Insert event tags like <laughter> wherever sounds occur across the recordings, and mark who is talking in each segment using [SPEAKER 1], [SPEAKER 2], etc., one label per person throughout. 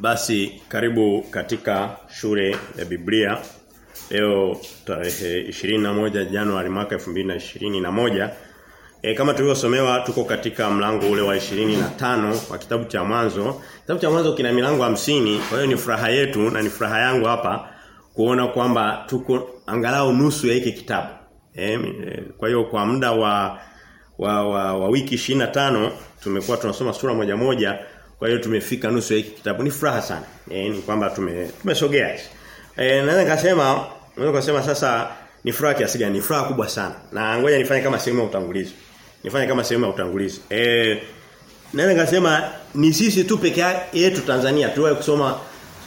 [SPEAKER 1] Basi karibu katika shule ya Biblia. Leo tarehe 21 Januari mwaka 2021. E, kama tulivyosomewa tuko katika mlango ule wa 25 wa kitabu cha mwanzo. Kitabu cha mwanzo kina milango hamsini kwa hiyo ni furaha yetu na ni furaha yangu hapa kuona kwamba tuko angalau nusu ya hiki kitabu. E, kwa hiyo kwa muda wa wa, wa, wa wiki 25 tumekuwa tunasoma sura moja moja kwa hiyo tumefika nusu ya hiki kitabu. Ni furaha sana. E, ni kwamba tume tumesogea. Eh naweza nikasema naweza kusema sasa ni furaha kiasi gani? Ni furaha kubwa sana. Na ngoja nifanye kama sehemu ya utangulizi. Nifanye kama sehemu ya utangulizi. Eh naweza nikasema ni sisi tu peke yetu Tanzania tuwe kusoma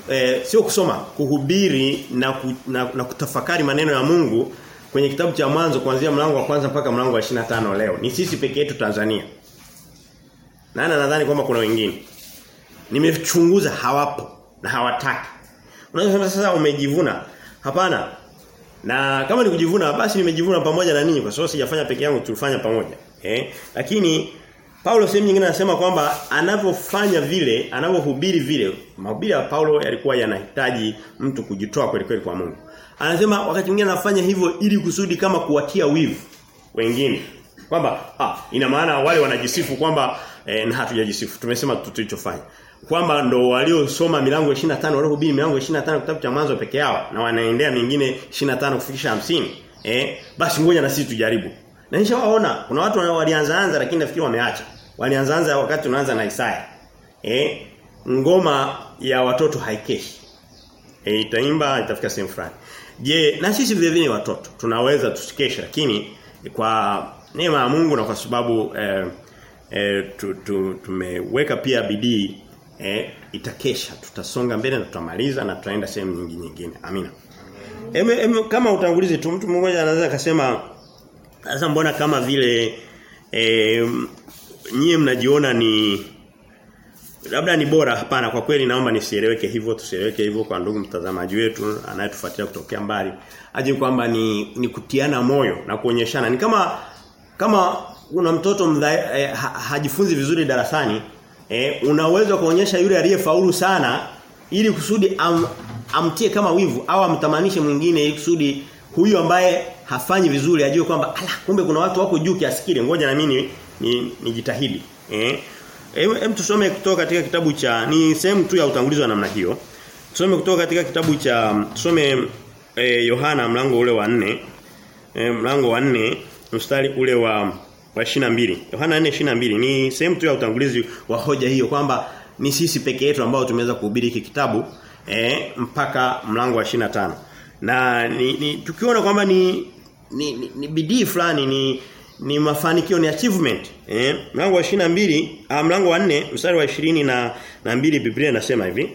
[SPEAKER 1] eh, sio kusoma, kuhubiri na, ku, na, na kutafakari maneno ya Mungu kwenye kitabu cha mwanzo kuanzia mlango wa kwanza mpaka mlango wa 25 leo. Ni sisi peke yetu Tanzania. Na nadhani kwamba kuna wengine. Nimechunguza hawapo na hawataki. Unaweza sasa umejivuna. Hapana. Na kama ni kujivuna basi nimejivuna pamoja na ninyi kwa sababu sijafanya peke yangu tulifanya pamoja. Eh? Lakini Paulo sehemu nyingine anasema kwamba anavyofanya vile, anavyohubiri vile, mahubiri ya Paulo yalikuwa yanahitaji mtu kujitoa kweli kweli kwa Mungu. Anasema wakati mwingine anafanya hivyo ili kusudi kama kuwatia wivu wengine. Kwamba ah ina maana wale wanajisifu kwamba eh, na hatujajisifu. Tumesema tulichofanya kwamba ndo waliosoma milango 25 waliohubiri milango 25 kitabu cha mwanzo peke yao na wanaendea mingine 25 kufikisha 50 eh basi ngoja na sisi tujaribu. Na nishawaona kuna watu walianza anza lakini nafikiri wameacha. Walianza anza wakati tunaanza na Isaya eh ngoma ya watoto haikeshi. Eh itaimba itafika sehemu fulani. Je na sisi vile vile watoto tunaweza tusikeshe lakini kwa neema ya Mungu na kwa sababu eh, eh, tu, tu, tumeweka pia bidii eh, itakesha. Tutasonga mbele na tutamaliza na tutaenda sehemu nyingine nyingine. Amina. Eme, eme, kama utangulizi tu mtu mmoja anaweza akasema sasa mbona kama vile eh, nyie mnajiona ni labda ni bora? Hapana kwa kweli naomba nisieleweke hivyo tusieleweke hivyo kwa ndugu mtazamaji wetu anayetufuatia kutokea mbali. Aje kwamba ni, ni kutiana moyo na kuonyeshana. Ni kama kama una mtoto mdha, eh, ha, hajifunzi vizuri darasani eh, unaweza kuonyesha yule aliyefaulu sana ili kusudi am, amtie kama wivu au amtamanishe mwingine ili kusudi huyu ambaye hafanyi vizuri ajue kwamba ala kumbe kuna watu wako juu kiasi kile ngoja na mimi nijitahidi ni, ni eh Hem tusome kutoka katika kitabu cha ni sehemu tu ya utangulizi wa namna hiyo. Tusome kutoka katika kitabu cha tusome eh, Yohana mlango ule wa 4. Eh, mlango wa 4 mstari ule wa wa 22. Yohana 4:22 ni sehemu tu ya utangulizi wa hoja hiyo kwamba ni sisi peke yetu ambao tumeweza kuhubiri hiki kitabu eh, mpaka mlango wa 25. Na ni, ni tukiona kwamba ni ni, ni, ni bidii fulani ni ni mafanikio ni achievement eh mlango wa 22 ah, mlango wa 4 mstari wa 20 na na 2 Biblia inasema hivi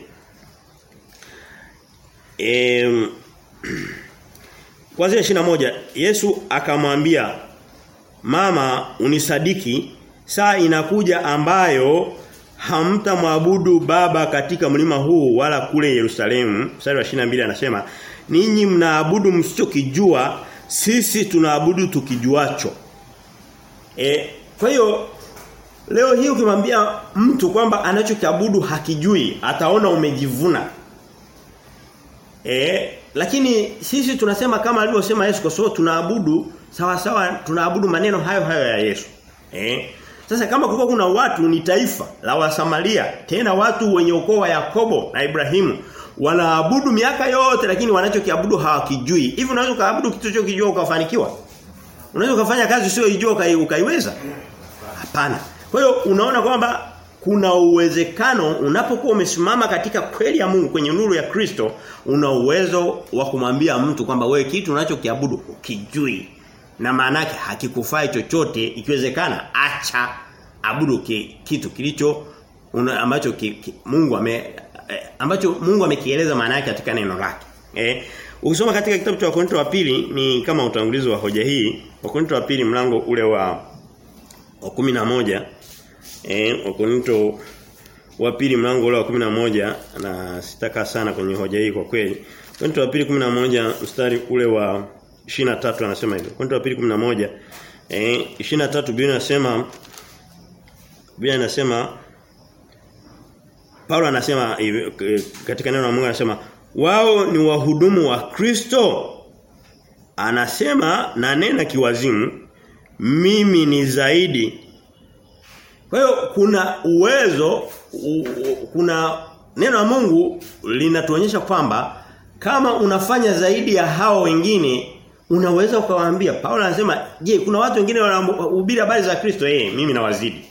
[SPEAKER 1] eh kwanza 21 Yesu akamwambia mama unisadiki. Saa inakuja ambayo hamtamwabudu baba katika mlima huu wala kule Yerusalemu. Mstari wa 22 anasema ninyi mnaabudu msichokijua sisi tunaabudu tukijuacho. E, kwa hiyo leo hii ukimwambia mtu kwamba anachokiabudu hakijui, ataona umejivuna. E, lakini sisi tunasema kama alivyosema Yesu kwa sababu tunaabudu sawa sawa tunaabudu maneno hayo hayo ya Yesu. Eh? sasa kama kulikuwa kuna watu ni taifa la Wasamaria, tena watu wenye ukoo wa Yakobo na Ibrahimu wanaabudu miaka yote lakini wanachokiabudu hawakijui. Hivi unaweza kuabudu kitu chokijua ukafanikiwa? Unaweza kufanya kazi sio ijua ukaiweza? Hapana. Kwa hiyo unaona kwamba kuna uwezekano unapokuwa umesimama katika kweli ya Mungu kwenye nuru ya Kristo una uwezo wa kumwambia mtu kwamba wewe kitu unachokiabudu ukijui na maana yake hakikufai chochote ikiwezekana acha abudu ki, kitu kilicho una, ambacho ki, ki, Mungu ame eh, ambacho Mungu amekieleza maana yake katika neno lake. Eh Ukisoma katika kitabu cha Wakorintho wa pili ni kama utangulizi wa hoja hii, Wakorintho wa pili mlango ule wa wa 11 eh Wakorintho wa pili mlango ule wa 11 na sitaka sana kwenye hoja hii kwa kweli. Wakorintho wa pili 11 mstari ule wa 23 anasema hivyo. Korinto pili 11 eh 23 Biblia inasema Biblia inasema Paulo anasema katika neno la Mungu anasema wao ni wahudumu wa Kristo. Anasema na nena kiwazimu mimi ni zaidi. Kwa hiyo kuna uwezo u, u, kuna neno la Mungu linatuonyesha kwamba kama unafanya zaidi ya hao wengine unaweza ukawaambia Paulo anasema je kuna watu wengine wanahubiri habari za Kristo eh mimi nawazidi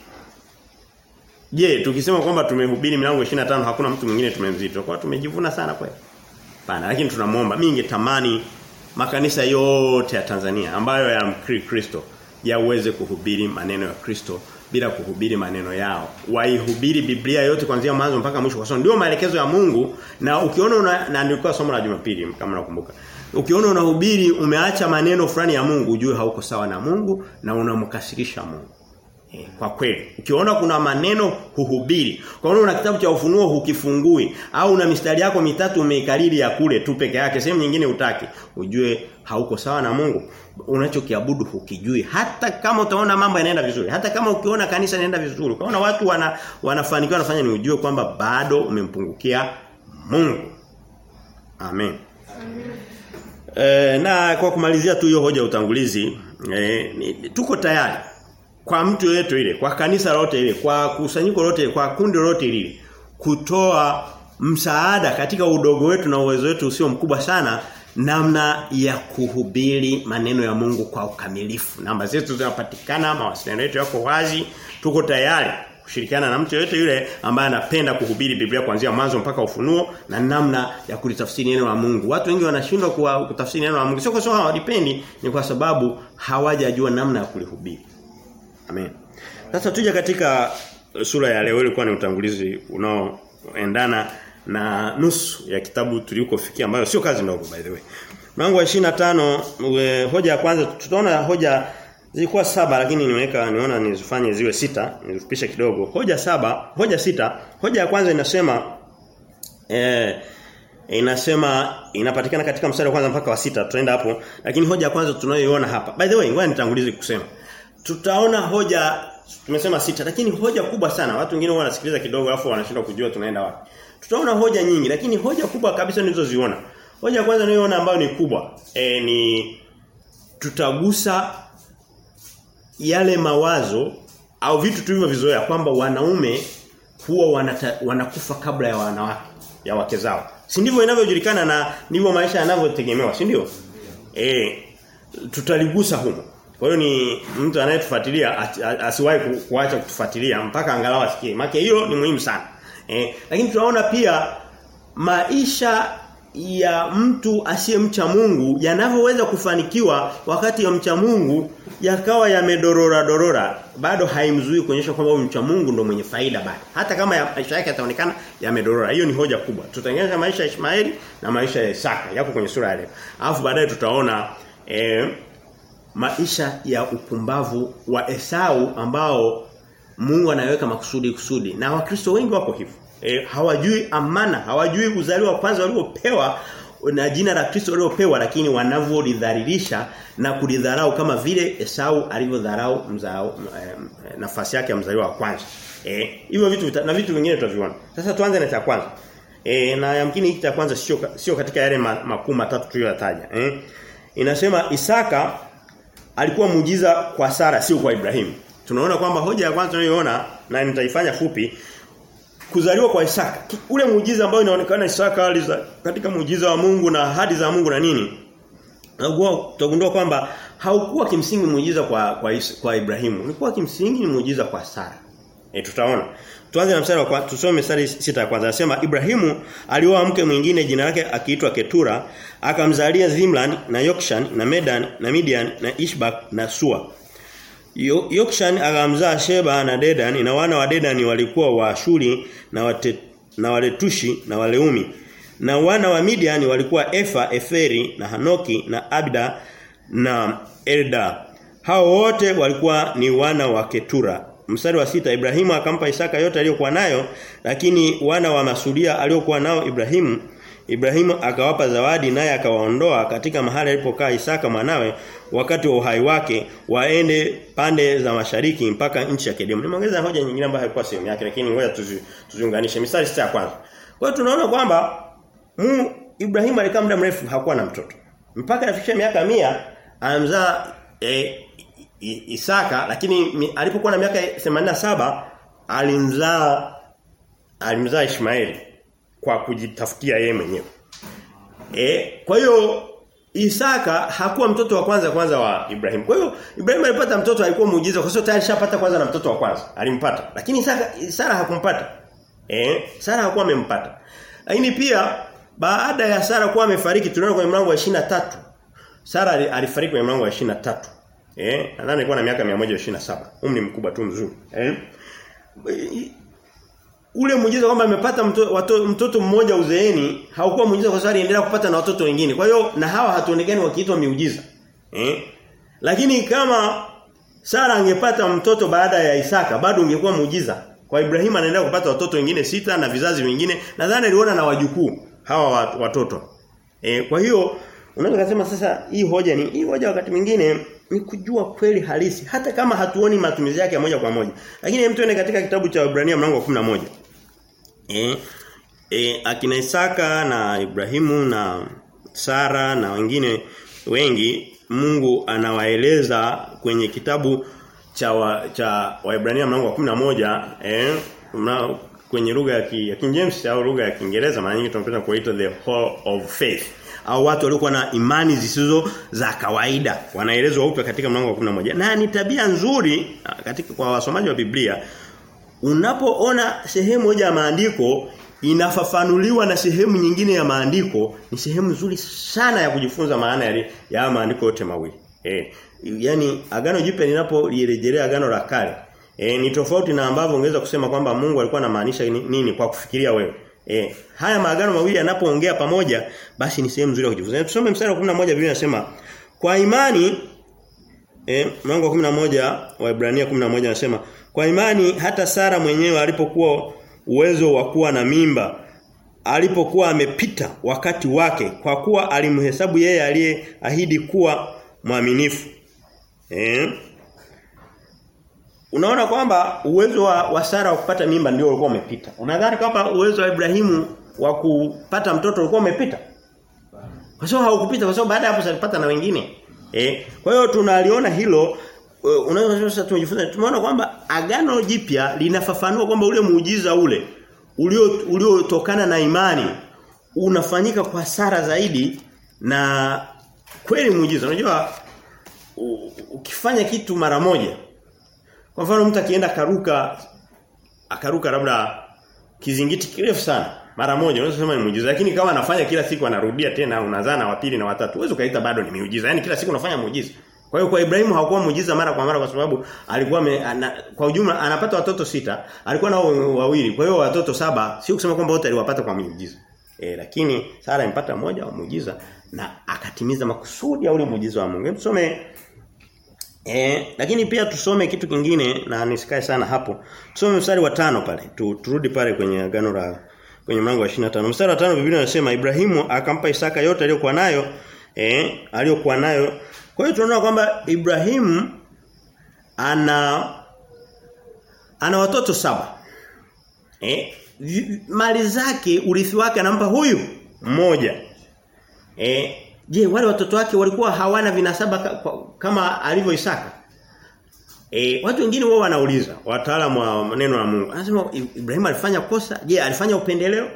[SPEAKER 1] Je, tukisema kwamba tumehubiri milango 25 hakuna mtu mwingine tumemzidi. Tutakuwa tumejivuna sana kweli. Pana, lakini tunamuomba mimi ningetamani makanisa yote ya Tanzania ambayo ya Kristo yaweze kuhubiri maneno ya Kristo bila kuhubiri maneno yao. Waihubiri Biblia yote kuanzia mwanzo mpaka mwisho kwa sababu ndio maelekezo ya Mungu na ukiona na, na somo la Jumapili kama nakumbuka. Ukiona unahubiri umeacha maneno fulani ya Mungu ujue hauko sawa na Mungu na unamkasirisha Mungu. E, kwa kweli. Ukiona kuna maneno huhubiri. Kwa hiyo una kitabu cha ufunuo hukifungui. Au una mistari yako mitatu umeikariri ya kule tu peke yake. Sehemu nyingine utaki ujue hauko sawa na Mungu. Unachokiabudu hukijui. Hata kama utaona mambo yanaenda vizuri. Hata kama ukiona kanisa linaenda vizuri. Ukaona watu wana wanafanikiwa wanafanya ni ujue kwamba bado umempungukia Mungu. Amen, amen. E, na kwa kumalizia tu hiyo hoja utangulizi e, tuko tayari kwa mtu yeyote ile, kwa kanisa lote ile, kwa kusanyiko lote, kwa kundi lote lile kutoa msaada katika udogo wetu na uwezo wetu usio mkubwa sana namna ya kuhubiri maneno ya Mungu kwa ukamilifu. Namba zetu zinapatikana, mawasiliano yetu yako wazi, tuko tayari kushirikiana na mtu yeyote yule ambaye anapenda kuhubiri Biblia kuanzia mwanzo mpaka ufunuo na namna ya kulitafsiri neno la Mungu. Watu wengi wanashindwa kutafsiri neno la Mungu. Sio kwa sababu hawalipendi, ni kwa sababu hawajajua namna ya kulihubiri. Amen. Sasa tuja katika sura ya leo ilikuwa ni utangulizi unaoendana na nusu ya kitabu tulikofikia ambayo sio kazi ndogo by the way. Mlango wa 25 hoja ya kwanza tutaona hoja zilikuwa saba lakini niweka niona nizifanye ziwe sita, nizifupishe kidogo. Hoja saba, hoja sita. Hoja ya kwanza inasema eh inasema inapatikana katika mstari wa kwanza mpaka wa sita tutaenda hapo lakini hoja ya kwanza tunayoiona hapa. By the way, ngoja nitangulize kusema tutaona hoja tumesema sita lakini hoja kubwa sana watu wengine wanasikiliza kidogo alafu wanashindwa kujua tunaenda wapi tutaona hoja nyingi lakini hoja kubwa kabisa nilizoziona hoja ya kwanza niliyoona ambayo ni kubwa e, ni tutagusa yale mawazo au vitu tulivyovizoea kwamba wanaume huwa wanata, wanakufa kabla ya wanawake ya wake zao si ndivyo inavyojulikana na ndivyo maisha yanavyotegemewa si ndio eh tutaligusa humo kwa hiyo ni mtu anayetufuatilia asiwahi kuacha kutufuatilia mpaka angalau asikie. Maana hiyo ni muhimu sana. Eh, lakini tunaona pia maisha ya mtu asiyemcha Mungu yanavyoweza kufanikiwa wakati ya mcha Mungu yakawa yamedorora dorora. Bado haimzui kuonyesha kwamba mcha Mungu ndo mwenye faida bado. Hata kama ya maisha yake yataonekana yamedorora. Hiyo ni hoja kubwa. Tutaangalia maisha ya Ishmaeli na maisha ya Isaka. Yako kwenye sura ya leo. Alafu baadaye tutaona eh, maisha ya upumbavu wa Esau ambao Mungu anaweka makusudi kusudi. Na wakristo wengi wako hivyo e, hawajui amana hawajui uzaliwa wa kwanza waliopewa na jina la Kristo waliopewa lakini wanavyolidhalilisha na kulidharau kama vile Esau alivyodharau mzao e, nafasi yake ya mzaliwa wa kwanza. Eh hivyo vitu na vitu vingine tutaviona. Sasa tuanze na cha kwanza. E, na yamkini hiki cha kwanza sio sio katika yale makuu matatu tuliyotaja eh inasema Isaka alikuwa muujiza kwa Sara sio kwa Ibrahimu. Tunaona kwamba hoja ya kwanza tunayoona na nitaifanya fupi kuzaliwa kwa Isaka. Ule muujiza ambao inaonekana Isaka aliza katika muujiza wa Mungu na ahadi za Mungu na nini? Tutagundua kwamba haukuwa kimsingi muujiza kwa kwa, kwa Ibrahimu. Ulikuwa kimsingi ni muujiza kwa Sara. E, tutaona. Tuanze na mstari wa tusome mstari sita ya kwanza. Anasema Ibrahimu alioa mke mwingine jina lake akiitwa Ketura, akamzalia Zimlan na Yokshan na Medan na Midian na Ishbak na Sua. Yokshan akamzaa Sheba na Dedan na wana wa Dedan walikuwa wa Ashuri na wate, na Waletushi na Waleumi. Na wana wa Midian walikuwa Efa, Eferi na Hanoki na Abda na Elda. Hao wote walikuwa ni wana wa Ketura. Mstari wa sita Ibrahimu akampa Isaka yote aliyokuwa nayo lakini wana wa Masuria aliyokuwa nao Ibrahimu Ibrahimu akawapa zawadi naye akawaondoa katika mahali alipokaa Isaka mwanawe wakati wa uhai wake waende pande za mashariki mpaka nchi ya Kedemu. Nimeongeza hoja nyingine ambayo haikuwa sehemu yake lakini ngoja tuziunganishe. Mistari sita ya kwanza. Kwa hiyo tunaona kwamba mu Ibrahimu alikaa muda mrefu hakuwa na mtoto. Mpaka afikisha miaka mia amzaa e, Isaka lakini alipokuwa na miaka 87 alimzaa alimzaa Ishmaeli kwa kujitafutia yeye mwenyewe. E, kwa hiyo Isaka hakuwa mtoto wa kwanza kwanza wa Ibrahim. Kwa hiyo Ibrahim alipata mtoto alikuwa muujiza kwa sababu tayari shapata kwanza na mtoto wa kwanza. Alimpata. Lakini Isaka Sara hakumpata. Eh, Sara hakuwa amempata. Lakini pia baada ya Sara kuwa amefariki tunaona kwenye mlango wa 23. Sara alifariki kwenye mlango wa 23. Eh, nadhani alikuwa na miaka 127. Umri mkubwa tu mzuri. Eh? Ule muujiza kwamba amepata mtoto, mtoto mmoja uzeeni haukuwa muujiza kwa sababu aliendelea kupata na watoto wengine. Kwa hiyo na hawa hatuonekani wakiitwa miujiza. Eh? Lakini kama Sara angepata mtoto baada ya Isaka bado ungekuwa muujiza. Kwa Ibrahim anaendelea kupata watoto wengine sita na vizazi vingine. Nadhani aliona na wajukuu hawa watoto. Eh, kwa hiyo unaweza kusema sasa hii hoja ni hii hoja wakati mwingine ni kujua kweli halisi hata kama hatuoni matumizi yake moja kwa moja. Lakini hem tuende katika kitabu cha Ibrania mlango wa 11. Eh, eh akina Isaka na Ibrahimu na Sara na wengine wengi Mungu anawaeleza kwenye kitabu cha wa, cha Waebrania mlango wa 11 eh mna, kwenye lugha ya, ki, ya King James au lugha ya Kiingereza mara nyingi tunapenda kuita the hall of faith. Au watu waliokuwa na imani zisizo za kawaida wanaelezwa upya katika mlango wa 11 na ni tabia nzuri katika kwa wasomaji wa Biblia unapoona sehemu moja ya maandiko inafafanuliwa na sehemu nyingine ya maandiko ni sehemu nzuri sana ya kujifunza maana ya, maandiko yote mawili eh yani agano jipya linapolirejelea agano la kale eh ni tofauti na ambavyo ungeweza kusema kwamba Mungu alikuwa anamaanisha nini kwa kufikiria wewe Eh, haya maagano mawili yanapoongea pamoja basi ni sehemu nzuri ya kujifunza. Tusome mstari wa 11 Biblia inasema kwa imani eh mlango wa 11 wa Ibrania 11 anasema kwa imani hata Sara mwenyewe alipokuwa uwezo wa kuwa na mimba alipokuwa amepita wakati wake kwa kuwa alimhesabu yeye aliyeahidi kuwa mwaminifu. Eh Unaona kwamba uwezo wa, wa Sara wa kupata mimba ndio ulikuwa umepita. Unadhani kwamba uwezo wa Ibrahimu wa kupata mtoto ulikuwa umepita? Kwa sababu haukupita kwa sababu baada ya hapo alipata na wengine. Eh, kwa hiyo tunaliona hilo unaweza sasa tumejifunza tumeona kwamba agano jipya linafafanua kwamba ule muujiza ule ulio uliotokana na imani unafanyika kwa Sara zaidi na kweli muujiza. Unajua ukifanya kitu mara moja kwa mfano mtu akienda karuka akaruka labda kizingiti kirefu sana mara moja unaweza kusema ni muujiza lakini kama anafanya kila siku anarudia tena unazaa na wapili na watatu uwezo kaita bado ni miujiza yani kila siku unafanya muujiza kwa hiyo kwa Ibrahimu hakuwa muujiza mara kwa mara kwa sababu alikuwa me, ana, kwa ujumla anapata watoto sita alikuwa nao wawili kwa hiyo watoto saba sio kusema kwamba wote aliwapata kwa miujiza e, lakini Sara impata mmoja wa muujiza na akatimiza makusudi ya ule muujiza wa Mungu tusome e, lakini pia tusome kitu kingine na nisikae sana hapo. Tusome mstari wa tano pale. Tu, turudi pale kwenye agano la kwenye mlango wa 25. Mstari wa 5 Biblia inasema Ibrahimu akampa Isaka yote aliyokuwa nayo, eh, aliyokuwa nayo. Kwa hiyo tunaona kwamba Ibrahimu ana ana watoto saba. Eh, mali zake, urithi wake anampa huyu mmoja. Eh, Je, wale watoto wake walikuwa hawana vinasaba kama alivyo Isaka? E, watu wengine wao wanauliza, wataalamu wa neno la Mungu. Anasema Ibrahim alifanya kosa? Je, alifanya upendeleo?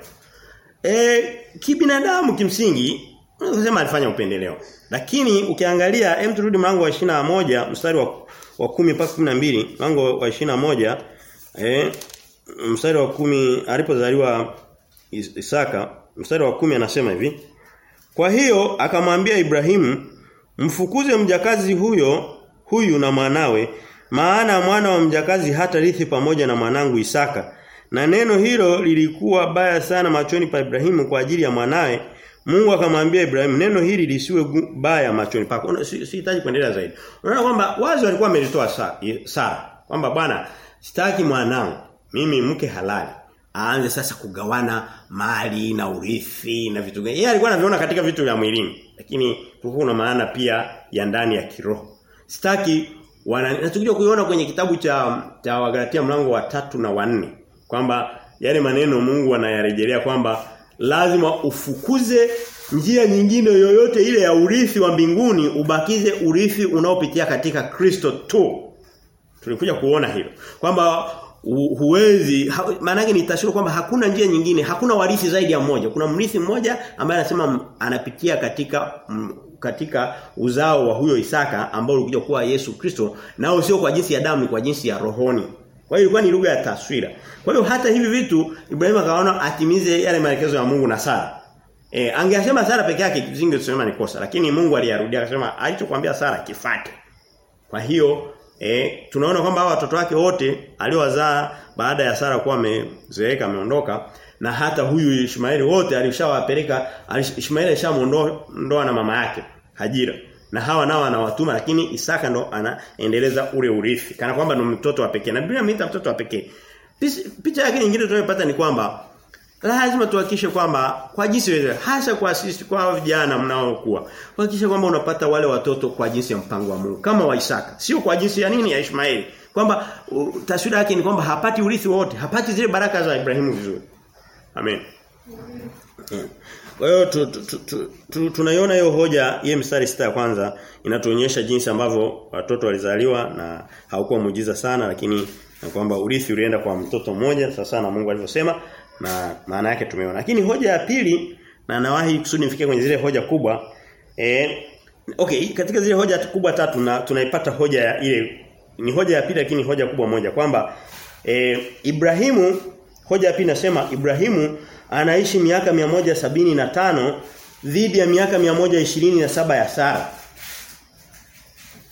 [SPEAKER 1] E, kibinadamu kimsingi unasema alifanya upendeleo. Lakini ukiangalia hem turudi mlango wa 21 mstari wa wa 10 mpaka 12, mlango wa 21 eh mstari wa 10 alipozaliwa Isaka, mstari wa 10 anasema hivi kwa hiyo akamwambia Ibrahimu mfukuze mjakazi huyo huyu na mwanawe maana mwana wa mjakazi hata rithi pamoja na mwanangu Isaka. Na neno hilo lilikuwa baya sana machoni pa Ibrahimu kwa ajili ya mwanawe. Mungu akamwambia Ibrahimu neno hili lisiwe baya machoni pako. Sihitaji kuendelea zaidi. Unaona kwamba wazi walikuwa amelitoa Sara kwamba bwana sitaki mwanangu mimi mke halali. Aanze sasa kugawana mali na urithi na vitu gani. Yeye alikuwa anaviona katika vitu vya mwilini, lakini kuna maana pia ya ndani ya kiroho. Sitaki wana natukuja kuiona kwenye kitabu cha cha Wagalatia mlango wa tatu na wanne kwamba yale maneno Mungu anayarejelea kwamba lazima ufukuze njia nyingine yoyote ile ya urithi wa mbinguni ubakize urithi unaopitia katika Kristo tu. Tulikuja kuona hilo kwamba huwezi maana yake ni kwamba hakuna njia nyingine, hakuna warithi zaidi ya mmoja. Kuna mrithi mmoja ambaye anasema anapitia katika katika uzao wa huyo Isaka ambao ulikuja kuwa Yesu Kristo nao sio kwa jinsi ya damu ni kwa jinsi ya rohoni. Kwa hiyo ilikuwa ni lugha ya taswira. Kwa hiyo hata hivi vitu Ibrahimu akaona atimize yale maelekezo ya Mungu na Sara. E, angeasema Sara peke yake zingesema ni kosa lakini Mungu aliyarudia akasema alichokuambia Sara kifate. Kwa hiyo e, tunaona kwamba watoto wake wote aliowazaa baada ya Sara kuwa amezeeka ameondoka na hata huyu Ishmaeli wote alishawapeleka Ishmaeli alishamuondoa na mama yake Hajira. Na hawa nao anawatuma lakini Isaka ndo anaendeleza ule urithi. Kana kwamba ndo mtoto wa pekee. Na Biblia mita mtoto wa pekee. Picha yake nyingine tunayopata ni kwamba lazima tuhakikishe kwamba kwa jinsi wewe hasa kwa sisi kwa vijana mnaokuwa Hakikisha kwamba unapata wale watoto kwa jinsi ya mpango wa Mungu. Kama wa Isaka sio kwa jinsi ya nini ya Ishmaeli. Kwamba taswira yake ni kwamba hapati urithi wote hapati zile baraka za Ibrahimu vizuri. Amen. Kwa hiyo tu, tu, tu, tu, tu, tunaiona hiyo hoja ile mstari sita ya kwanza inatuonyesha jinsi ambavyo watoto walizaliwa na haukuwa muujiza sana lakini na kwamba urithi ulienda kwa mtoto mmoja sasa na Mungu alivyosema na maana yake tumeona. Lakini hoja ya pili na nawahi kusudi nifike kwenye zile hoja kubwa eh okay katika zile hoja kubwa tatu na tunaipata hoja ya ile ni hoja ya pili lakini hoja kubwa moja kwamba eh Ibrahimu hoja ya pili nasema Ibrahimu anaishi miaka na tano dhidi ya miaka saba ya Sara.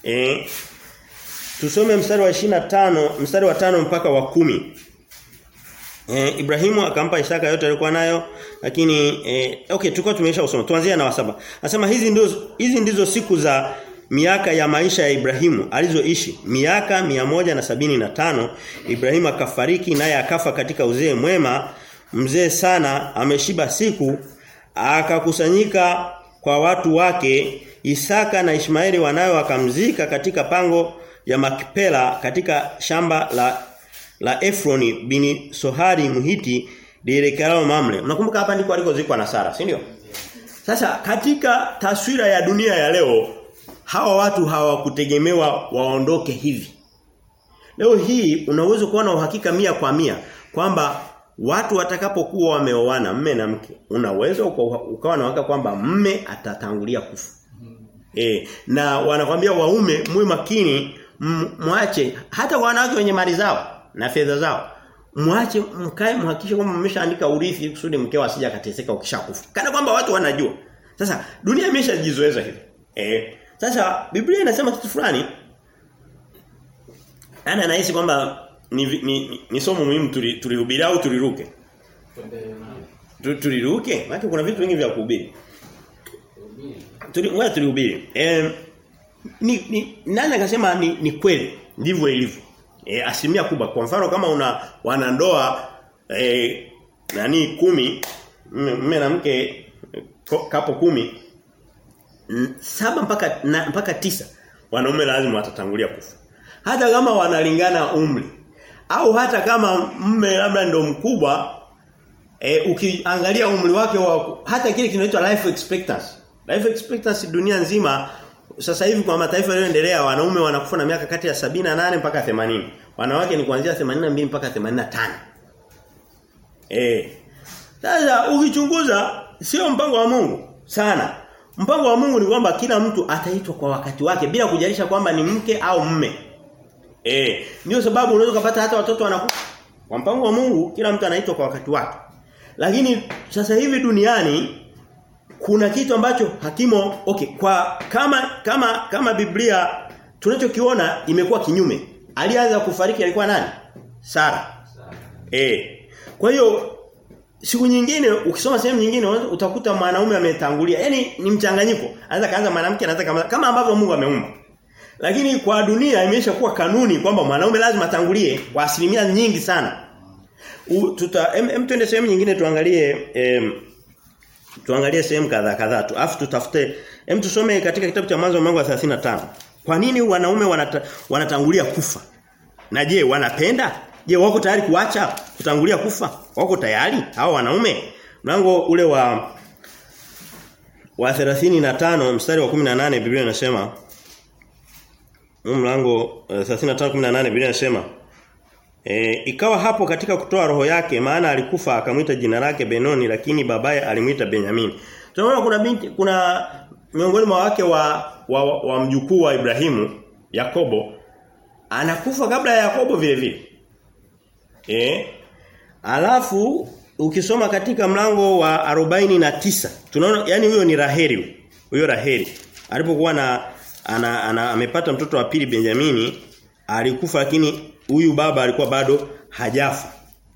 [SPEAKER 1] Eh Tusome mstari wa 25, mstari wa tano mpaka wa kumi Eh, Ibrahimu akampa Isaka yote alikuwa nayo lakini e, okay tulikuwa tumesha usoma tuanzie na wasaba. Anasema hizi ndizo hizi ndizo siku za miaka ya maisha ya Ibrahimu alizoishi. Miaka na tano Ibrahimu akafariki naye akafa katika uzee mwema. Mzee sana ameshiba siku akakusanyika kwa watu wake. Isaka na Ishmaeli wanayo wakamzika katika pango ya makipela katika shamba la la Efroni bin Sohari Muhiti lielekealo Mamre. Unakumbuka hapa ndiko alikozikwa na Sara, si ndio? Sasa katika taswira ya dunia ya leo hawa watu hawakutegemewa waondoke hivi. Leo hii unaweza kuona uhakika mia kwa mia kwamba watu watakapokuwa wameoana mme na mke unaweza ukawa na kwamba mme atatangulia kufa. E, na wanakwambia waume mwe makini mwache hata wanawake wenye mali zao na fedha zao. Mwache mkae mhakikishe kwamba mmeshaandika urithi kusudi mkeo asije akateseka ukishakufa. Kana kwamba watu wanajua. Sasa dunia imeshajizoeza hivi. Eh. Sasa biblia inasema kitu fulani. Ana anahisi kwamba ni, ni, ni, ni somo muhimu tulihubiri au tuliruke? Tuliruke? Maana kuna vitu vingi vya kuhubiri. Tulihubiri. Eh ni, ni nani akasema ni, ni kweli? Ndivyo ilivyo e, asilimia kubwa. Kwa mfano kama una wanandoa e, nani kumi mume na mke kapo kumi saba mpaka na, mpaka tisa wanaume lazima watatangulia kufa. Hata kama wanalingana umri au hata kama mme labda ndo mkubwa e, ukiangalia umri wake wa hata kile kinaitwa life expectancy. Life expectancy dunia nzima sasa hivi kwa mataifa yanayoendelea wanaume wanakufa na miaka kati ya 78 mpaka 80. Wanawake ni kuanzia 82 mpaka 85. Eh. Sasa ukichunguza sio mpango wa Mungu sana. Mpango wa Mungu ni kwamba kila mtu ataitwa kwa wakati wake bila kujalisha kwamba ni mke au mme. Eh, ndio sababu unaweza kupata hata watoto wanakufa. Kwa mpango wa Mungu kila mtu anaitwa kwa wakati wake. Lakini sasa hivi duniani kuna kitu ambacho hakimo okay kwa kama kama kama Biblia tunachokiona imekuwa kinyume. Alianza kufariki alikuwa nani? Sara. Eh. Kwa hiyo siku nyingine ukisoma sehemu nyingine utakuta mwanaume ametangulia. Yaani ni mchanganyiko. Anaweza kaanza mwanamke anaweza kama, kama ambavyo Mungu ameumba. Lakini kwa dunia imesha kuwa kanuni kwamba mwanaume lazima atangulie kwa asilimia nyingi sana. U, tuta em, em twende sehemu nyingine tuangalie em, tuangalie sehemu kadhaa kadhaa tu. Afu tutafute hem tusome katika kitabu cha mwanzo mlango wa 35. Kwa nini wanaume wanata, wanatangulia kufa? Na je, wanapenda? Je, wako tayari kuacha kutangulia kufa? Wako tayari hao wanaume? Mlango ule wa wa 35 mstari wa 18 Biblia inasema mlango uh, 35:18 Biblia inasema E, ikawa hapo katika kutoa roho yake maana alikufa akamwita jina lake Benoni lakini babaye alimwita Benyamini. Tunaona kuna binti kuna miongoni mwa wake wa wa, wa, wa mjukuu wa Ibrahimu Yakobo anakufa kabla ya Yakobo vile vile. Eh? Alafu ukisoma katika mlango wa 49 tunaona yani huyo ni Raheli. Huyo Raheli alipokuwa na ana, ana amepata mtoto wa pili Benjamini alikufa lakini huyu baba alikuwa bado hajafa.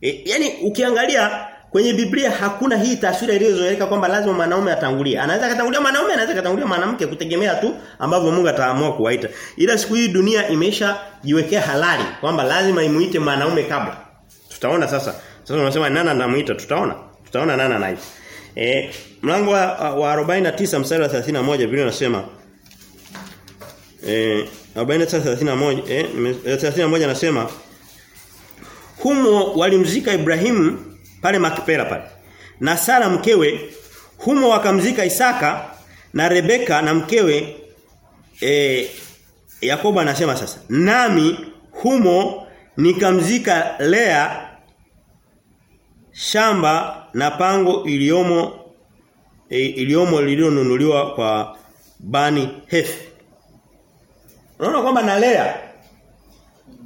[SPEAKER 1] E, yani ukiangalia kwenye Biblia hakuna hii taswira iliyozoeleka kwamba lazima mwanaume atangulie. Anaweza katangulia mwanaume, anaweza katangulia mwanamke kutegemea tu ambavyo Mungu ataamua kuwaita. Ila siku hii dunia imeshajiwekea halali kwamba lazima imuite mwanaume kabla. Tutaona sasa. Sasa unasema nani anamuita? Tutaona. Tutaona nani anaita. Eh, mlango wa, wa 49 mstari wa 31 Biblia inasema eh 49:31 eh 31 anasema humo walimzika Ibrahimu pale Makpela pale na Sara mkewe humo wakamzika Isaka na Rebeka na mkewe e, Yakobo anasema sasa nami humo nikamzika Lea shamba na pango iliyomo e, iliyomo lilionunuliwa kwa Bani Hefi Unaona kwamba na Lea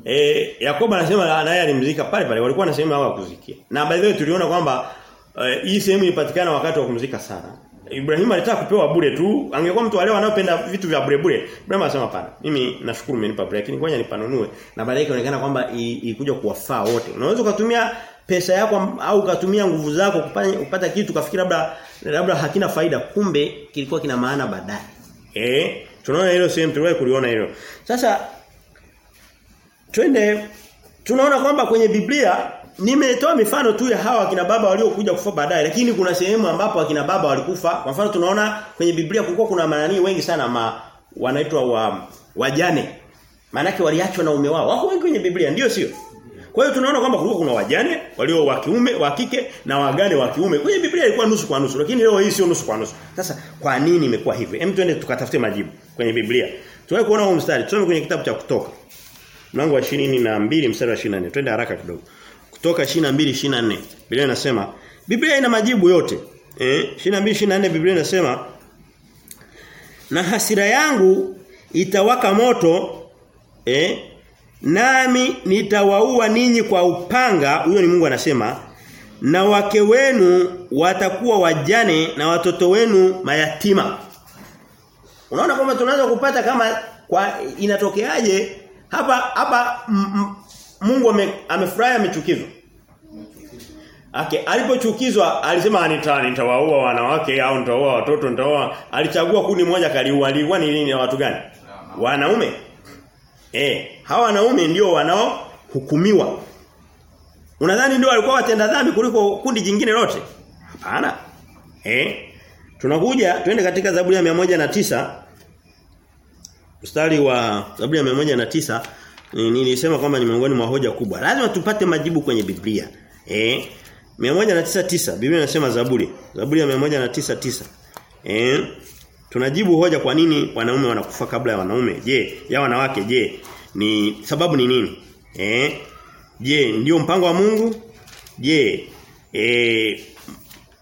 [SPEAKER 1] eh Yakobo anasema naye alimzika pale pale walikuwa na sehemu yao kuzikia. Na by the way tuliona kwamba uh, hii sehemu ilipatikana wakati wa kumzika Sara. Ibrahim alitaka kupewa bure tu. Angekuwa mtu wale wanaopenda vitu vya bure bure. Ibrahim anasema pana. Mimi nashukuru umenipa bure lakini ngoja nipanunue. Na baadaye ikaonekana kwamba ilikuja kuwafaa wote. Unaweza ukatumia pesa yako au ukatumia nguvu zako kupata kupata kitu kafikiri labda labda hakina faida kumbe kilikuwa kina maana baadaye. Eh Tunaona hilo sehemu tuliwahi kuliona hilo. Sasa twende tunaona kwamba kwenye Biblia nimetoa mifano tu ya hawa akina baba waliokuja kufa baadaye lakini kuna sehemu ambapo akina baba walikufa. Kwa mfano tunaona kwenye Biblia kulikuwa kuna manani wengi sana ma wanaitwa wa wajane. Maana waliachwa na ume wao. Wako wengi kwenye Biblia ndio sio? Kwa hiyo tunaona kwamba kulikuwa kuna wajane walio wa kiume wa kike na wagane wa kiume. Kwenye Biblia ilikuwa nusu kwa nusu lakini leo hii sio nusu kwa nusu. Sasa kwa nini imekuwa hivyo? Hem twende tukatafute majibu kwenye Biblia. Tuwahi kuona huu mstari. Tusome kwenye kitabu cha kutoka. Mlango wa 22 mstari wa 24. Twende haraka kidogo. Kutoka 22 24. Biblia inasema Biblia ina majibu yote. Eh 22 24 Biblia inasema na hasira yangu itawaka moto eh nami nitawaua ninyi kwa upanga huyo ni Mungu anasema na wake wenu watakuwa wajane na watoto wenu mayatima. Unaona kwamba tunaweza kupata kama kwa inatokeaje? Hapa hapa Mungu ame, amefurahi amechukizwa Okay, alipochukizwa alisema anitani nitawaua wanawake au nitawaua watoto nitawaua alichagua kundi moja kaliua alikuwa ni nini na watu gani? Wanaume Eh, hawa wanaume ndio wanao hukumiwa. Unadhani ndio walikuwa watenda dhambi kuliko kundi jingine lote? Hapana. Eh? Tunakuja twende katika Zaburi ya 109 mstari wa Zaburi ya 109 nilisema kwamba ni miongoni mwa hoja kubwa. Lazima tupate majibu kwenye Biblia. Eh? 109:9 Biblia inasema Zaburi. Zaburi ya 109:9. Eh? Tunajibu hoja kwa nini wanaume wanakufa kabla ya wanaume? Je, ya wanawake je? Ni sababu ni nini? Eh? Je, ndio mpango wa Mungu? Je, eh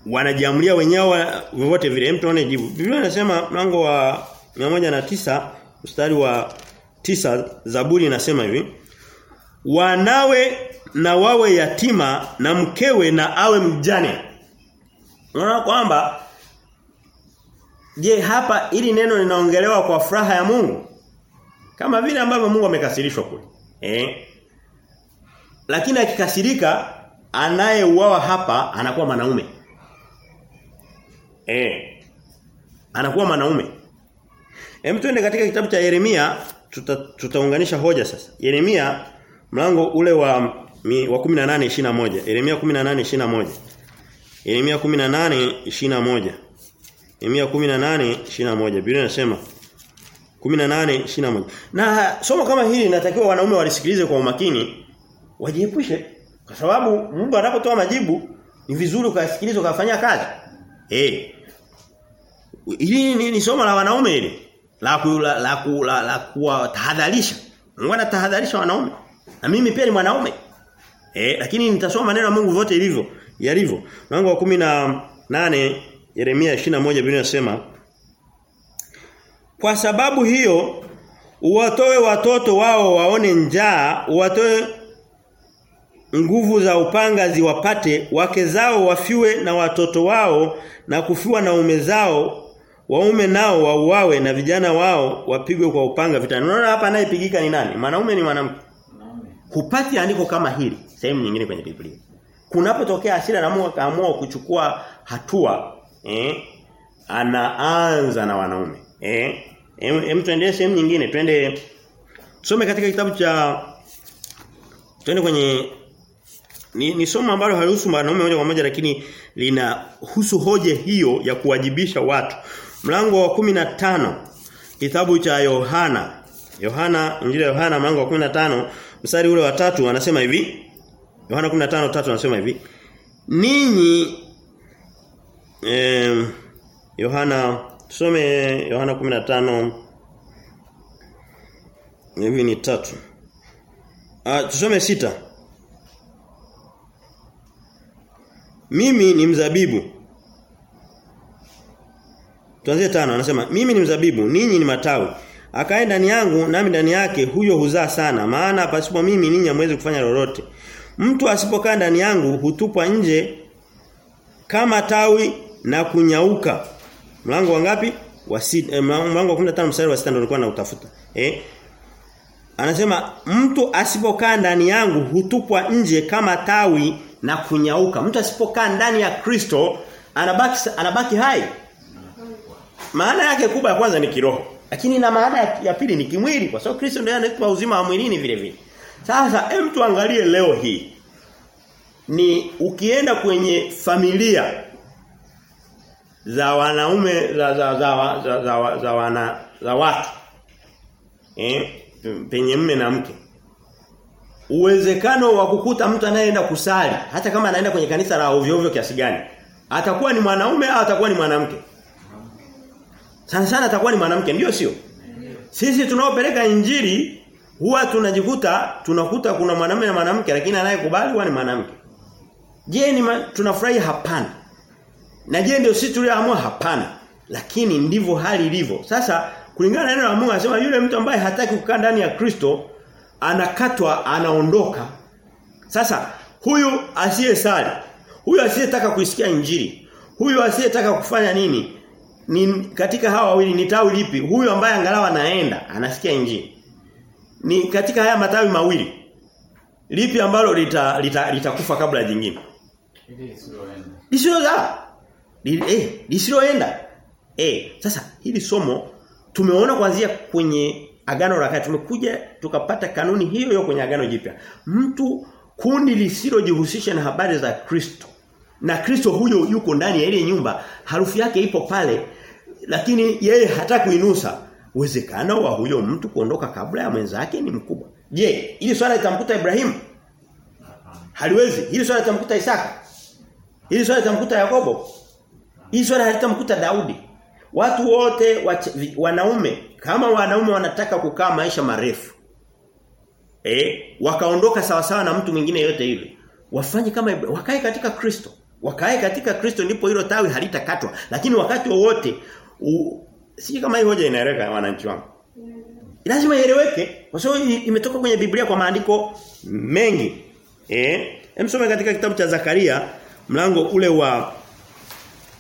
[SPEAKER 1] wanajiamulia wenyewe vyovyote vile? Hem tuone jibu. Biblia inasema mlango wa 109 mstari wa tisa Zaburi inasema hivi. Wanawe na wawe yatima na mkewe na awe mjane. Unaona kwamba Je, hapa ili neno linaongelewa kwa furaha ya Mungu? Kama vile ambavyo Mungu amekasirishwa kule. Eh? Lakini akikasirika anayeuawa hapa anakuwa mwanaume. Eh. Anakuwa mwanaume. Hem tuende katika kitabu cha Yeremia tuta, tutaunganisha hoja sasa. Yeremia mlango ule wa mi, wa 18:21. Yeremia 18:21. Yeremia 18:21. Yeremia 18:21. Biblia inasema 18:21. Na somo kama hili natakiwa wanaume walisikilize kwa umakini wajiepushe kwa sababu Mungu anapotoa majibu ni vizuri ukasikiliza ukafanya kazi. Eh. Hili ni, ni somo la wanaume hili la ku, la, la, ku, la, la kuwatahadharisha. Mungu anatahadharisha wanaume. Na mimi pia ni mwanaume. Eh, lakini nitasoma maneno ya Mungu yote ilivyo, yalivyo. Mlango wa 18 Yeremia 21 Biblia inasema Kwa sababu hiyo uwatoe watoto wao waone njaa, uwatoe nguvu za upanga ziwapate, wake zao wafiwe na watoto wao na kufiwa na ume zao, waume nao wauawe na vijana wao wapigwe kwa upanga vitani. Unaona hapa anayepigika ni nani? Mwanaume ni mwanamke. Hupati andiko kama hili sehemu nyingine kwenye Biblia. Kunapotokea hasira na Mungu akaamua kuchukua hatua, eh, anaanza na wanaume. Eh, hem tuendee sehemu nyingine, twende tusome katika kitabu cha twende kwenye ni, ni somo ambalo halihusu wanaume moja kwa moja lakini linahusu hoja hiyo ya kuwajibisha watu. Mlango wa 15 kitabu cha Yohana. Yohana Injili ya Yohana mlango wa 15 mstari ule wa tatu anasema hivi. Yohana 15:3 anasema hivi. Ninyi Yohana tusome Yohana 15 hivi ni tatu. Ah tusome sita Mimi ni mzabibu. Tuanzie tano anasema mimi ni mzabibu, ninyi ni matawi. Akae ndani yangu nami ndani yake huyo huzaa sana maana pasipo mimi ninyi hamwezi kufanya lolote. Mtu asipokaa ndani yangu hutupwa nje kama tawi na kunyauka. Mlango wa ngapi? Wa eh, mlango wa 15 mstari wa 6 ndio nilikuwa nautafuta. Eh? Anasema mtu asipokaa ndani yangu hutupwa nje kama tawi na kunyauka. Mtu asipokaa ndani ya Kristo anabaki anabaki hai. Maana yake kubwa ya kwanza ni kiroho. Lakini na maana ya, pili ni kimwili kwa sababu Kristo ndiye anatupa uzima wa mwilini vile vile. Sasa hem tuangalie leo hii. Ni ukienda kwenye familia za wanaume za za za za, za, za, wana, za watu. Eh, penye mme na mke. Uwezekano wa kukuta mtu anayeenda kusali hata kama anaenda kwenye kanisa la ovyo ovyo kiasi gani atakuwa ni mwanaume au atakuwa ni mwanamke? Sana sana atakuwa ni mwanamke ndio sio? Sisi tunaopeleka injili huwa tunajikuta tunakuta kuna mwanamume na mwanamke lakini anayekubali huwa ni mwanamke. Je, ni tunafurahi hapana. Na je ndio sisi tulioamua hapana. Lakini ndivyo hali ilivyo. Sasa kulingana na neno la Mungu anasema yule mtu ambaye hataki kukaa ndani ya Kristo anakatwa anaondoka. Sasa huyu asiyesali, huyu asiyetaka kuisikia injili, huyu asiyetaka kufanya nini? Ni katika hawa wawili ni tawi lipi? Huyu ambaye angalau anaenda, anasikia injili. Ni katika haya matawi mawili. Lipi ambalo litakufa lita, lita, lita kabla ya jingine? Lisiloenda. Eh, lisiloenda. Eh, sasa hili somo tumeona kuanzia kwenye agano la kale tumekuja tukapata kanuni hiyo hiyo kwenye agano jipya. Mtu kundi lisilojihusisha na habari za Kristo na Kristo huyo yuko ndani ya ile nyumba, harufu yake ipo pale lakini yeye hata kuinusa. Uwezekano wa huyo mtu kuondoka kabla ya mwenzake ni mkubwa. Je, ili swala litamkuta Ibrahimu? Haliwezi. ili swala litamkuta Isaka? Hili swala litamkuta Yakobo? Hili swala halitamkuta Daudi? Watu wote wat, wanaume kama wanaume wanataka kukaa maisha marefu eh wakaondoka sawa sawa na mtu mwingine yote yule wafanye kama wakae katika Kristo. Wakae katika Kristo ndipo hilo tawi halitakatwa. Lakini wakati wowote si kama hii hoja inaeleweka wananchi wangu? Lazima ieleweke kwa sababu imetoka kwenye Biblia kwa maandiko mengi. Eh emsome katika kitabu cha Zakaria mlango ule wa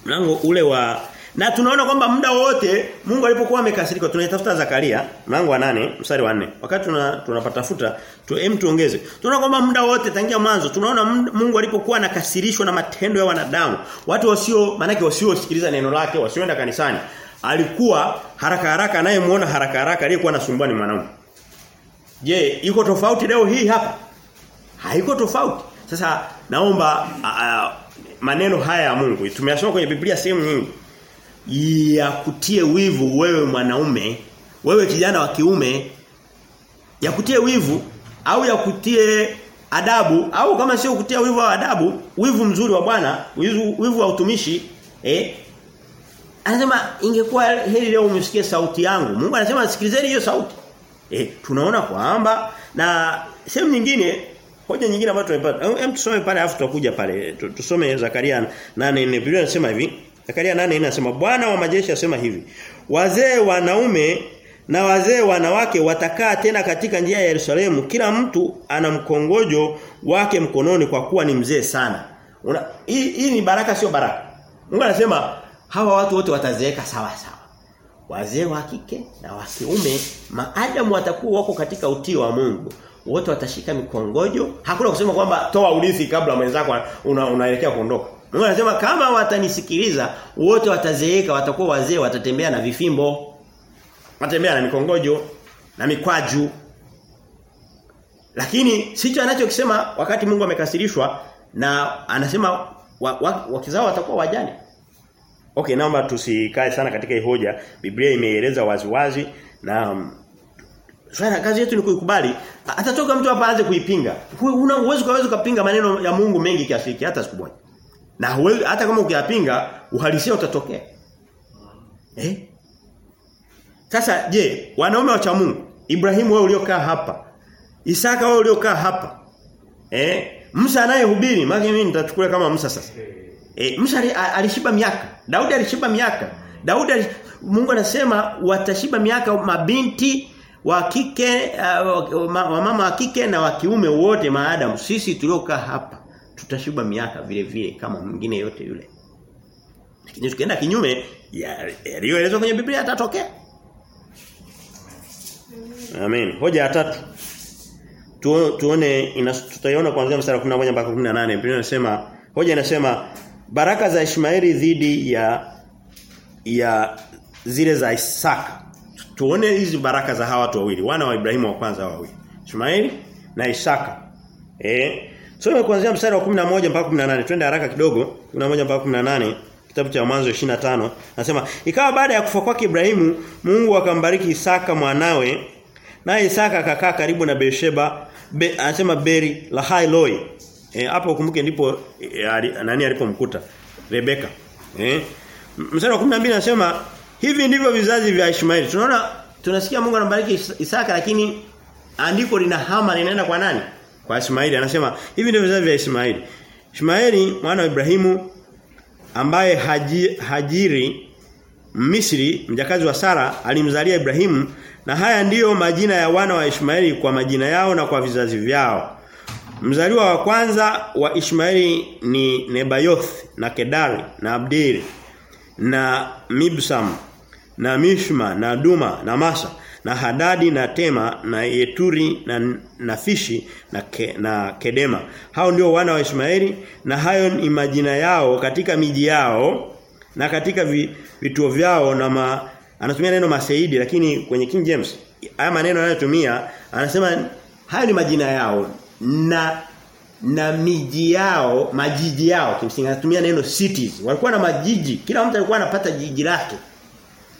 [SPEAKER 1] mlango ule wa na tunaona kwamba muda wote Mungu alipokuwa amekasirika tunaitafuta Zakaria mlango wa nane mstari wa nne. Wakati tuna tunapatafuta tu em tuongeze. Tunaona kwamba muda wote tangia mwanzo tunaona Mungu alipokuwa anakasirishwa na matendo ya wanadamu. Watu wasio manake wasiosikiliza neno lake wasioenda kanisani alikuwa haraka haraka anayemuona haraka haraka aliyekuwa anasumbua ni mwanaume. Je iko tofauti leo hii hapa? Haiko tofauti. Sasa naomba uh, maneno haya ya Mungu tumeyasoma kwenye Biblia sehemu nyingi ya kutie wivu wewe mwanaume, wewe kijana wa kiume ya kutie wivu au ya kutie adabu au kama sio kutia wivu wa adabu, wivu mzuri wa Bwana, wivu, wivu wa utumishi eh Anasema ingekuwa heri leo umesikia sauti yangu. Mungu anasema sikilizeni hiyo sauti. Eh tunaona kwamba na sehemu nyingine hoja nyingine ambayo tumepata. Hem tusome pale afu tutakuja pale. Tusome Zakaria 8:4. Biblia inasema hivi. Zakaria 8:4 inasema Bwana wa majeshi asema hivi. Wazee wanaume na wazee wanawake watakaa tena katika njia ya Yerusalemu kila mtu ana mkongojo wake mkononi kwa kuwa ni mzee sana. Una, hii, hii ni baraka sio baraka. Mungu anasema hawa watu wote watazeeka sawa sawa. Wazee wa kike na wa kiume maadamu watakuwa wako katika utii wa Mungu wote watashika mikongojo. Hakuna kusema kwamba toa urithi kabla mwenzako una, kuondoka. Mungu anasema kama watanisikiliza wote watazeeka watakuwa wazee watatembea na vifimbo. Watatembea na mikongojo na mikwaju. Lakini sicho anachokisema wakati Mungu amekasirishwa na anasema wa, wa, wakizao watakuwa wajane. Okay, naomba tusikae sana katika hii hoja. Biblia imeeleza waziwazi na Sasa kazi yetu ni kuikubali. Atatoka mtu hapa aanze kuipinga. Una uwezo kaweza kupinga maneno ya Mungu mengi kiasi hiki hata siku moja. Na huwezi hata kama ukiyapinga uhalisia utatokea. Eh? Sasa je, wanaume wa Mungu, Ibrahimu wewe uliokaa hapa, Isaka wewe uliokaa hapa. Eh? Musa anayehubiri, maana mimi nitachukulia kama Musa sasa. E, Musa alishiba miaka. Daudi alishiba miaka. Daudi. Mungu anasema watashiba miaka mabinti wa kike uh, wa mama wa kike na wa kiume wote maadamu sisi tuliokaa hapa tutashiba miaka vile vile kama mwingine yote yule. Lakini tukienda kinyume yaliyoelezwa kwenye Biblia yatatokea. Amen. Hoja ya tatu. Tu, tuone tutaiona kuanzia mstari wa 11 mpaka 18. Biblia inasema hoja inasema baraka za Ishmaeli dhidi ya ya zile za Isaka. Tuone hizi baraka za hawa watu wawili, wana wa Ibrahimu wa kwanza wawili. Ishmaeli na Isaka. Eh, tusome kuanzia mstari wa 11 mpaka 18. Twende haraka kidogo. 11 mpaka 18. Kitabu cha Mwanzo 25 nasema ikawa baada ya kufa kwake Ibrahimu Mungu akambariki Isaka mwanawe naye Isaka akakaa karibu na Beersheba be, anasema Beri la Loi Eh hapo ukumbuke ndipo e, nani alipomkuta Rebeka. Eh? Mstari wa 12 anasema hivi ndivyo vizazi vya Ishmaeli. Tunaona tunasikia Mungu anambariki Isaka lakini andiko linahama linaenda kwa nani? Kwa Ishmaeli. Anasema hivi ndivyo vizazi vya Ishmaeli. Ishmaeli mwana wa Ibrahimu ambaye haji, Hajiri Misri mjakazi wa Sara alimzalia Ibrahimu na haya ndiyo majina ya wana wa Ishmaeli kwa majina yao na kwa vizazi vyao. Mzaliwa wa kwanza wa Ishmaeli ni Nebayoth na Kedari na Abdiri na Mibsam na Mishma na Duma na Masa na Hadadi na Tema na Yeturi na Nafishi na, ke, na Kedema. Hao ndio wana wa Ishmaeli na hayo ni majina yao katika miji yao na katika vi, vituo vyao na ma, anatumia neno maseidi lakini kwenye King James haya maneno anayotumia anasema hayo ni majina yao na na miji yao majiji yao kimsingi anatumia neno cities walikuwa na majiji kila mtu alikuwa anapata jiji lake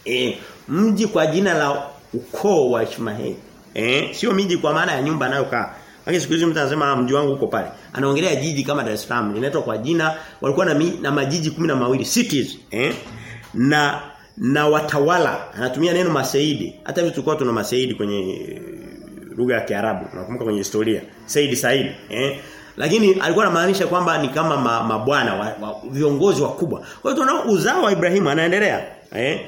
[SPEAKER 1] e, mji kwa jina la ukoo wa Ishmaeli eh sio miji kwa maana ya nyumba anayokaa lakini siku hizi mtu anasema mji wangu uko pale. Anaongelea jiji kama Dar es Salaam linaitwa kwa jina walikuwa na, mi, na majiji kumi na mawili cities eh na na watawala. Anatumia neno maseidi. Hata hivi tulikuwa tuna maseidi kwenye lugha ya Kiarabu unakumbuka kwenye historia. Said Said eh. Lakini alikuwa anamaanisha kwamba ni kama mabwana ma wa, wa, viongozi wakubwa. Kwa hiyo tunaona uzao wa Ibrahimu anaendelea eh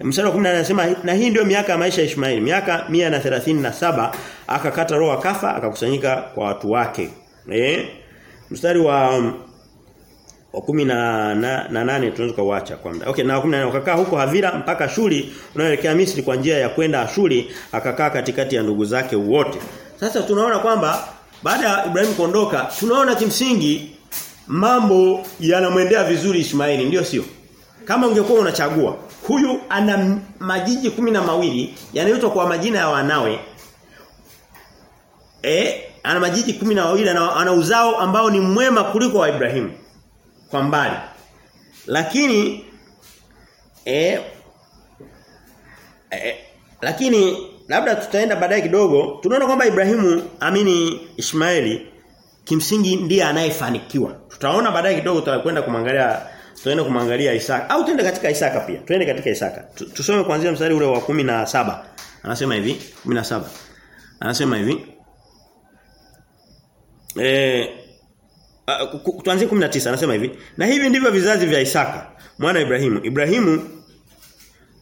[SPEAKER 1] Mstari wa 10 anasema na hii ndio miaka ya maisha ya Ishmaeli miaka 137 akakata roho akafa akakusanyika kwa watu wake eh mstari wa wa 18 na, na, na tunaweza kuacha kwa muda. Okay, na 18 wakakaa huko Havira mpaka shuli unaoelekea Misri kwa njia ya kwenda shuli akakaa katikati ya ndugu zake wote. Sasa tunaona kwamba baada ya Ibrahim kuondoka tunaona kimsingi mambo yanamwendea vizuri Ishmaeli ndio sio? Kama ungekuwa unachagua huyu ana majiji kumi na mawili yanayoitwa kwa majina ya wanawe eh ana majiji kumi na mawili ana, ana uzao ambao ni mwema kuliko wa Ibrahimu kwa mbali. Lakini eh, eh lakini labda tutaenda baadaye kidogo tunaona kwamba Ibrahimu amini Ishmaeli kimsingi ndiye anayefanikiwa. Tutaona baadaye kidogo tutakwenda kumwangalia tutaenda kumwangalia Isaka au tuende katika Isaka pia. Tuende katika Isaka. Tusome kuanzia mstari ule wa kumi na saba Anasema hivi, 17. Anasema hivi. Eh tuanzie 19 anasema hivi. Na hivi ndivyo vizazi vya Isaka, mwana wa Ibrahimu. Ibrahimu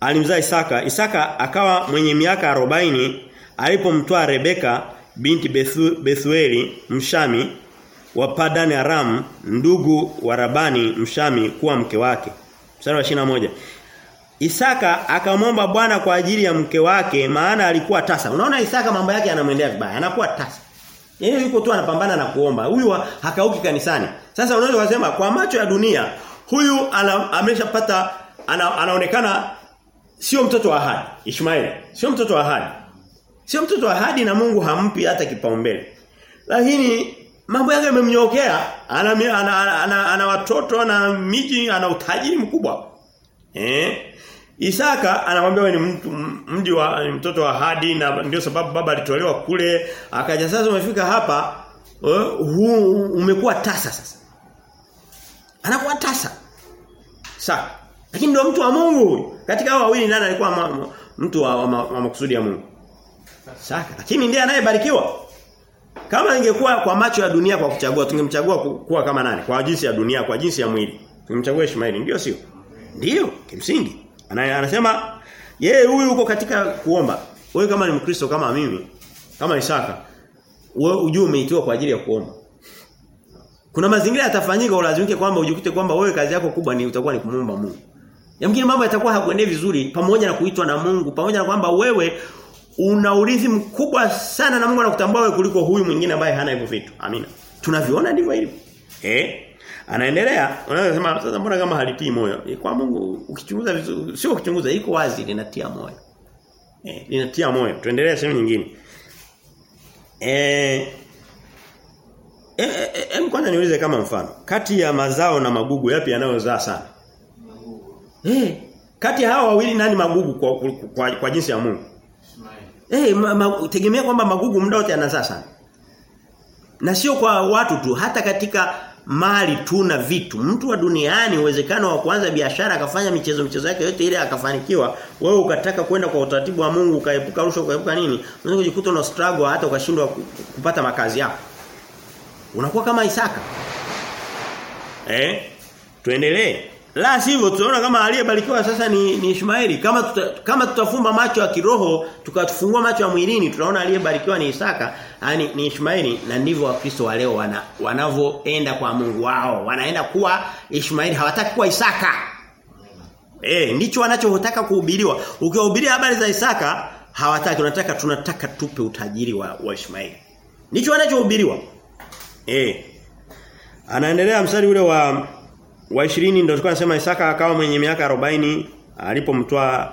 [SPEAKER 1] alimzaa Isaka. Isaka akawa mwenye miaka 40 alipomtoa Rebeka binti Bethu, Bethueli Mshami wa Padan Aram ndugu wa Rabani Mshami kuwa mke wake. Mstari wa 21. Isaka akamwomba Bwana kwa ajili ya mke wake maana alikuwa tasa. Unaona Isaka mambo yake yanamwendea vibaya. Anakuwa tasa. Yeye yuko tu anapambana na kuomba. Huyu hakauki kanisani. Sasa unaweza kusema kwa macho ya dunia huyu ameshapata ana, anaonekana sio mtoto wa ahadi. Ishmaeli sio mtoto wa ahadi. Sio mtoto wa ahadi na Mungu hampi hata kipaumbele. Lakini mambo yake yamemnyokea. Ana, ana, ana, ana, ana watoto ana miji ana utajiri mkubwa. Eh? Isaka anamwambia wewe ni mtu mji wa ni mtoto wa hadi na ndio sababu baba alitolewa kule akaja sasa umefika hapa huu umekuwa tasa sasa. Anakuwa tasa. sasa Lakini ndio mtu wa Mungu. Katika hao wawili nani alikuwa mtu wa, wa, wa makusudi ya Mungu? Saka. Lakini ndiye anayebarikiwa. Kama ingekuwa kwa macho ya dunia kwa kuchagua tungemchagua kuwa kama nani? Kwa jinsi ya dunia, kwa jinsi ya mwili. Tungemchagua Ishmaeli, ndio sio? Ndio, kimsingi. Anasema yeye huyu uko katika kuomba. Wewe kama ni Mkristo kama mimi, kama Isaka, wewe ujue umeitiwa kwa ajili ya kuomba. Kuna mazingira yatafanyika ulazimike kwamba ujikute kwamba wewe kazi yako kubwa ni utakuwa ni kumuomba Mungu. Yamkini mambo yatakuwa hakuendei vizuri pamoja na kuitwa na Mungu, pamoja na kwamba wewe una urithi mkubwa sana na Mungu anakutambua wewe kuliko huyu mwingine ambaye hana hivyo vitu. Amina. Tunaviona ndivyo hivyo. Eh? Anaendelea, anasema sasa mbona kama halitii moyo? E, kwa Mungu ukichunguza vizuri, sio ukichunguza iko wazi linatia moyo. Eh, linatia moyo. Tuendelee sehemu nyingine. Eh Eh, eh, eh kwanza niulize kama mfano. Kati ya mazao na magugu yapi yanayozaa sana? Magugu. Eh, kati ya hawa wawili nani magugu kwa, kwa, kwa, kwa jinsi ya Mungu? Eh, hey, tegemea kwamba magugu muda wote yanazaa sana. Na sio kwa watu tu, hata katika mali tu na vitu. Mtu wa duniani uwezekano wa kuanza biashara akafanya michezo michezo yake yote ile akafanikiwa, wewe ukataka kwenda kwa utaratibu wa Mungu ukaepuka rushwa ukaepuka nini? Unaweza kujikuta una struggle hata ukashindwa kupata makazi yako. Unakuwa kama Isaka. Eh? Tuendelee. La sivyo tunaona kama aliyebarikiwa sasa ni, ni Ishmaeli. Kama tuta, kama tutafumba macho ya kiroho, tukatufungua macho ya mwilini, tunaona aliyebarikiwa ni Isaka, yani ni Ishmaeli na ndivyo Wakristo wa leo wana, wanavyoenda kwa Mungu wao. Wanaenda kuwa Ishmaeli, hawataki kuwa Isaka. Eh, ndicho wanachotaka kuhubiriwa. Ukiwahubiria habari za Isaka, hawataki, tunataka tunataka tupe utajiri wa, wa Ishmaeli. Ndicho wanachohubiriwa. Eh. Anaendelea mstari ule wa wa 20 ndio tulikuwa nasema Isaka akawa mwenye miaka 40 alipomtoa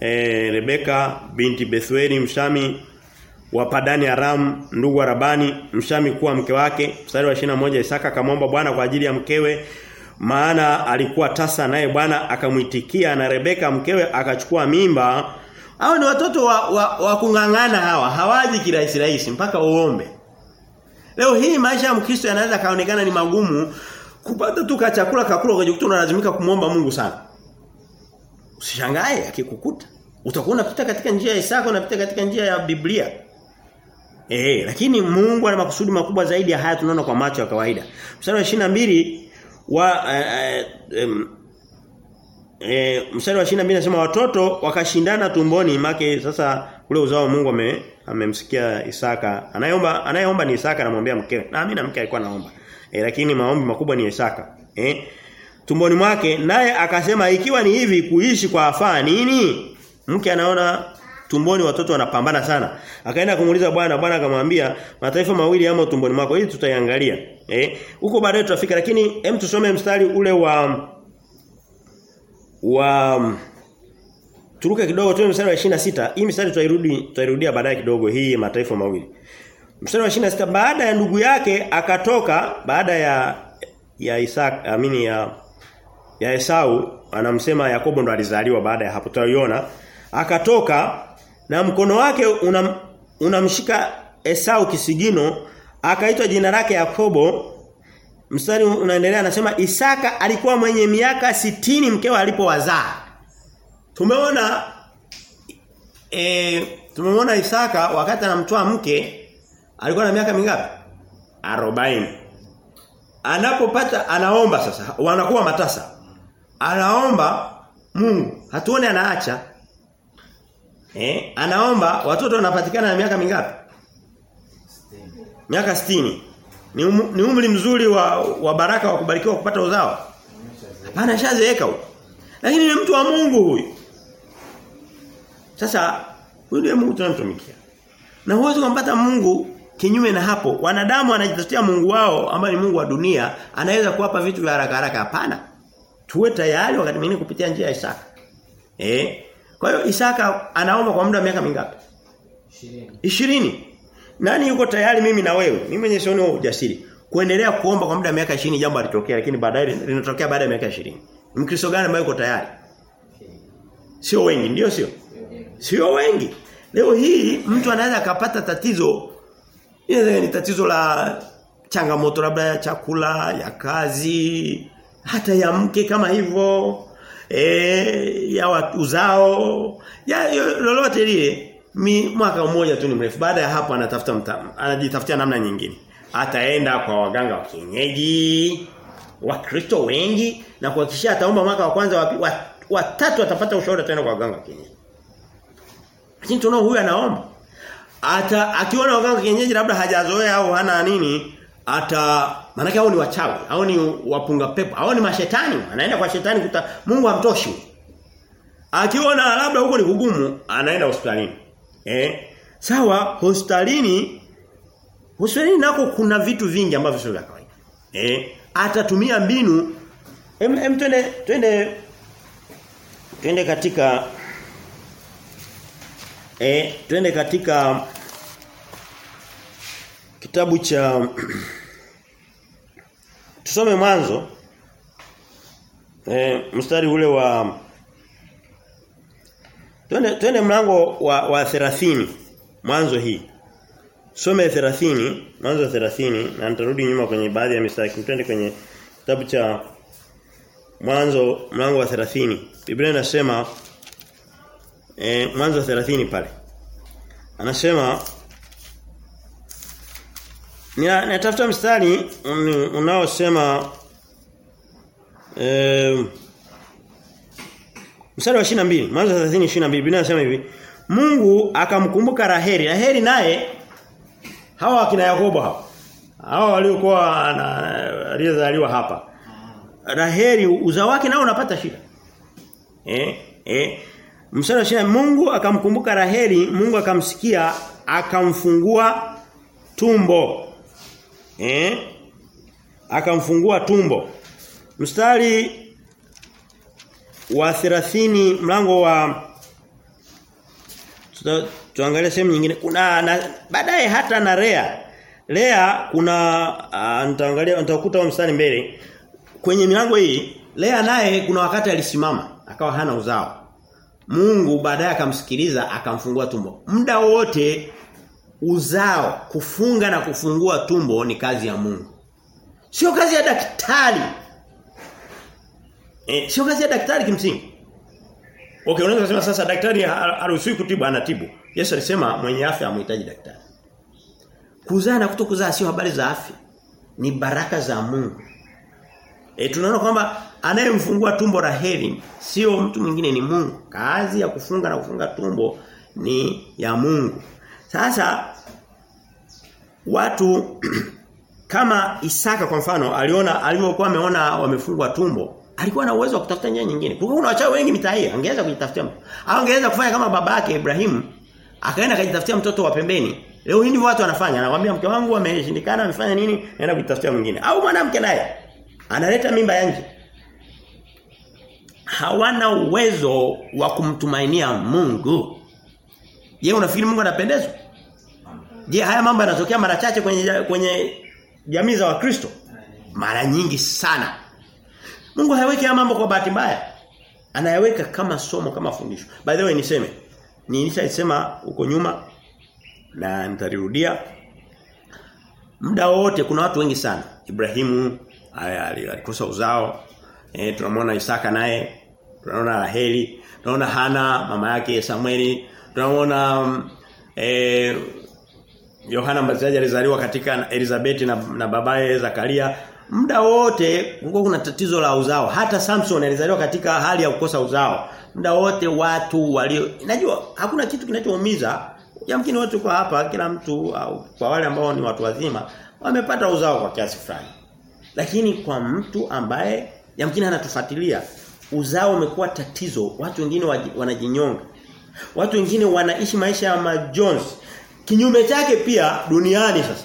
[SPEAKER 1] e, Rebeka binti Bethueli mshami wa Padani Aram ndugu wa Rabani mshami kuwa mke wake. Mstari wa 21 Isaka akamwomba Bwana kwa ajili ya mkewe maana alikuwa tasa naye Bwana akamwitikia na Rebeka mkewe akachukua mimba. Hao ni watoto wa, wa, wa kungangana hawa hawaji kirahisi rahisi mpaka uombe. Leo hii maisha ya Mkristo yanaweza kaonekana ni magumu kupata tu chakula kakula ukajikuta unalazimika kumwomba Mungu sana. Usishangae akikukuta. Utakuwa unapita katika njia ya Isaka unapita katika njia ya Biblia. Eh, lakini Mungu ana makusudi makubwa zaidi ya haya tunaona kwa macho ya kawaida. Mstari wa 22 wa eh, eh, eh, mstari wa 22 nasema watoto wakashindana tumboni make sasa ule uzao wa Mungu ame amemsikia Isaka. Anayeomba anayeomba ni Isaka anamwambia mkewe. Na mimi na mke alikuwa anaomba. E, lakini maombi makubwa ni Isaka. Eh? Tumboni mwake naye akasema ikiwa ni hivi kuishi kwa afaa nini? Mke anaona tumboni watoto wanapambana sana. Akaenda kumuuliza Bwana, Bwana akamwambia mataifa mawili yamo tumboni mwako. Hili tutaiangalia. Eh? Huko baadaye tutafika lakini hem tusome mstari ule wa wa Turuke kidogo tu mstari wa 26. Hii mstari tutairudi tutairudia baadaye kidogo hii mataifa mawili. Mstari wa 26 baada ya ndugu yake akatoka baada ya ya Isaac amini ya ya Esau anamsema Yakobo ndo alizaliwa baada ya hapo. Tutaiona akatoka na mkono wake unam, unamshika Esau kisigino akaitwa jina lake Yakobo. Mstari unaendelea anasema Isaka alikuwa mwenye miaka sitini mkewe alipowazaa. Tumeona e, tumemwona Isaka wakati anamtoa mke alikuwa na miaka mingapi? 40 anapopata anaomba sasa wanakuwa matasa. Anaomba Mungu hatuone anaacha. Eh anaomba watoto wanapatikana na miaka mingapi? Miaka sitini. Ni, um, ni umri mzuri wa, wa baraka wa kubarikiwa kupata uzao? Hapana shazeeka huyo lakini ni mtu wa Mungu huyu. Sasa huyu ndiye Mungu tunamtumikia. Na huwezi kumpata Mungu kinyume na hapo wanadamu wanajitafutia Mungu wao ambaye ni Mungu wa dunia anaweza kuwapa vitu vya haraka haraka. Hapana. Tuwe tayari wakati mwingine kupitia njia ya Isaka. Eh? Kwa hiyo Isaka anaomba kwa muda wa miaka mingapi? 20 20 nani yuko tayari? Mimi na wewe. Mimi mwenyewe sioni ujasiri. Kuendelea kuomba kwa muda wa miaka 20 jambo alitokea lakini baadaye linatokea baada ya miaka 20 Mkristo gani ambaye yuko tayari? Sio wengi ndio sio? Sio wengi. Leo hii mtu anaweza akapata tatizo ile ni tatizo la changamoto labda ya chakula, ya kazi, hata ya mke kama hivyo, eh ya watu uzao, ya lolote lile mi mwaka mmoja tu ni mrefu. Baada ya hapo anatafuta anajitafutia namna nyingine. Ataenda kwa waganga wa kienyeji, Wakristo wengi na kuhakikisha ataomba mwaka wa kwanza wa watatu wa atapata ushauri tena kwa waganga wa kienyeji. Lakini tunao huyu anaomba ata akiona waganga kienyeji labda hajazoea au hana nini ata manake hao ni wachawi hao ni wapunga pepo hao ni mashetani anaenda kwa shetani kuta Mungu amtoshi akiona labda huko ni kugumu anaenda hospitalini. Eh? Sawa hospitalini hospitalini nako kuna vitu vingi ambavyo sio vya kawaida. Eh? Atatumia mbinu em, em twende twende twende katika eh twende katika kitabu cha tusome mwanzo eh mstari ule wa twende twende mlango wa, wa 30 mwanzo hii. Some 30 mwanzo 30 na nitarudi nyuma kwenye baadhi ya mistari. Twende kwenye kitabu cha mwanzo mlango wa 30 Biblia inasema eh mwanzo 30 pale. Anasema Natafuta mstari unaosema eh mstari wa 22 mwanzo 30 22 Biblia inasema hivi Mungu akamkumbuka Raheli. Raheli naye hawa akina Yakobo hapa hawa waliokuwa aliyezaliwa hapa. Raheli uzao wake nao unapata shida. Eh eh. Mstari wa Mungu akamkumbuka Raheli Mungu akamsikia akamfungua tumbo eh? Akamfungua tumbo. Mstari wa 30 mlango wa tuangalie sehemu nyingine. Kuna baadaye hata na Rea Lea kuna uh, nitaangalia nitakuta mstari mbele. Kwenye milango hii Lea naye kuna wakati alisimama akawa hana uzao. Mungu baadaye akamsikiliza akamfungua tumbo. Muda wote uzao kufunga na kufungua tumbo ni kazi ya Mungu. Sio kazi ya daktari. Eh sio kazi ya daktari kimsingi. Okay unaweza kusema sasa daktari haruhusiwi kutibu anatibu. Yesu alisema mwenye afya amhitaji daktari. Kuzaa na kutokuzaa sio habari za afya ni baraka za Mungu. E, tunaona kwamba anayemfungua tumbo Raheli sio mtu mwingine ni Mungu. Kazi ya kufunga na kufunga tumbo ni ya Mungu. Sasa watu <clears throat> kama Isaka kwa mfano aliona alivyokuwa ameona wamefungwa tumbo alikuwa na uwezo wa kutafuta njia nyingine. Kulikuwa kuna wachawi wengi mitaa hii, angeweza kujitafutia. Au angeweza kufanya kama babake Ibrahimu akaenda akajitafutia mtoto wa pembeni. Leo hii watu wanafanya. Anakuambia mke wangu ameshindikana amefanya nini? Naenda kujitafutia mwingine. Au mwanamke naye analeta mimba ya. Hawana uwezo wa kumtumainia Mungu. Je, unafikiri Mungu anapendezwa? Je, haya mambo yanatokea mara chache kwenye kwenye jamii za Wakristo? Mara nyingi sana. Mungu hayaweki haya mambo kwa bahati mbaya. Anayaweka kama somo kama fundisho. By the way niseme, nilishasema huko nyuma na nitarirudia muda wote kuna watu wengi sana. Ibrahimu alikosa uzao. Eh tunamwona Isaka naye, tunaona Raheli, tunaona Hana mama yake Samueli, tunaona eh Yohana Mbatizaji alizaliwa katika Elizabeth na, na babaye Zakaria. Muda wote kulikuwa kuna tatizo la uzao. Hata Samson alizaliwa katika hali ya kukosa uzao. Muda wote watu walio najua hakuna kitu kinachoumiza. Yamkini watu kwa hapa kila mtu au kwa wale ambao ni watu wazima wamepata uzao kwa kiasi fulani. Lakini kwa mtu ambaye yamkini anatufuatilia uzao umekuwa tatizo. Watu wengine wanajinyonga. Watu wengine wanaishi maisha ya majonzi. Kinyume chake pia duniani sasa.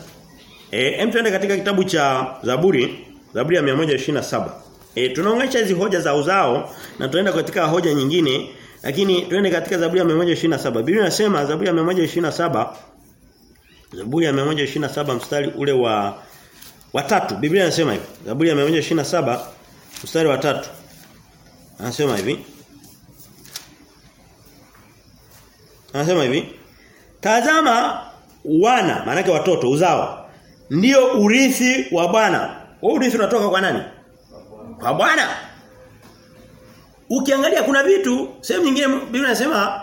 [SPEAKER 1] Eh, hem tuende katika kitabu cha Zaburi, Zaburi ya 127. Eh, tunaongesha hizi hoja za uzao na tunaenda katika hoja nyingine, lakini tuende katika Zaburi ya 127. Biblia inasema Zaburi ya 127 Zaburi ya 127 mstari ule wa watatu. Biblia inasema hivi. Zaburi ya 127 mstari wa tatu. Anasema hivi. Anasema hivi. Tazama wana, maana watoto uzao ndio urithi wa Bwana. Wewe urithi unatoka kwa nani? Kwa Bwana. Ukiangalia kuna vitu sehemu nyingine Biblia inasema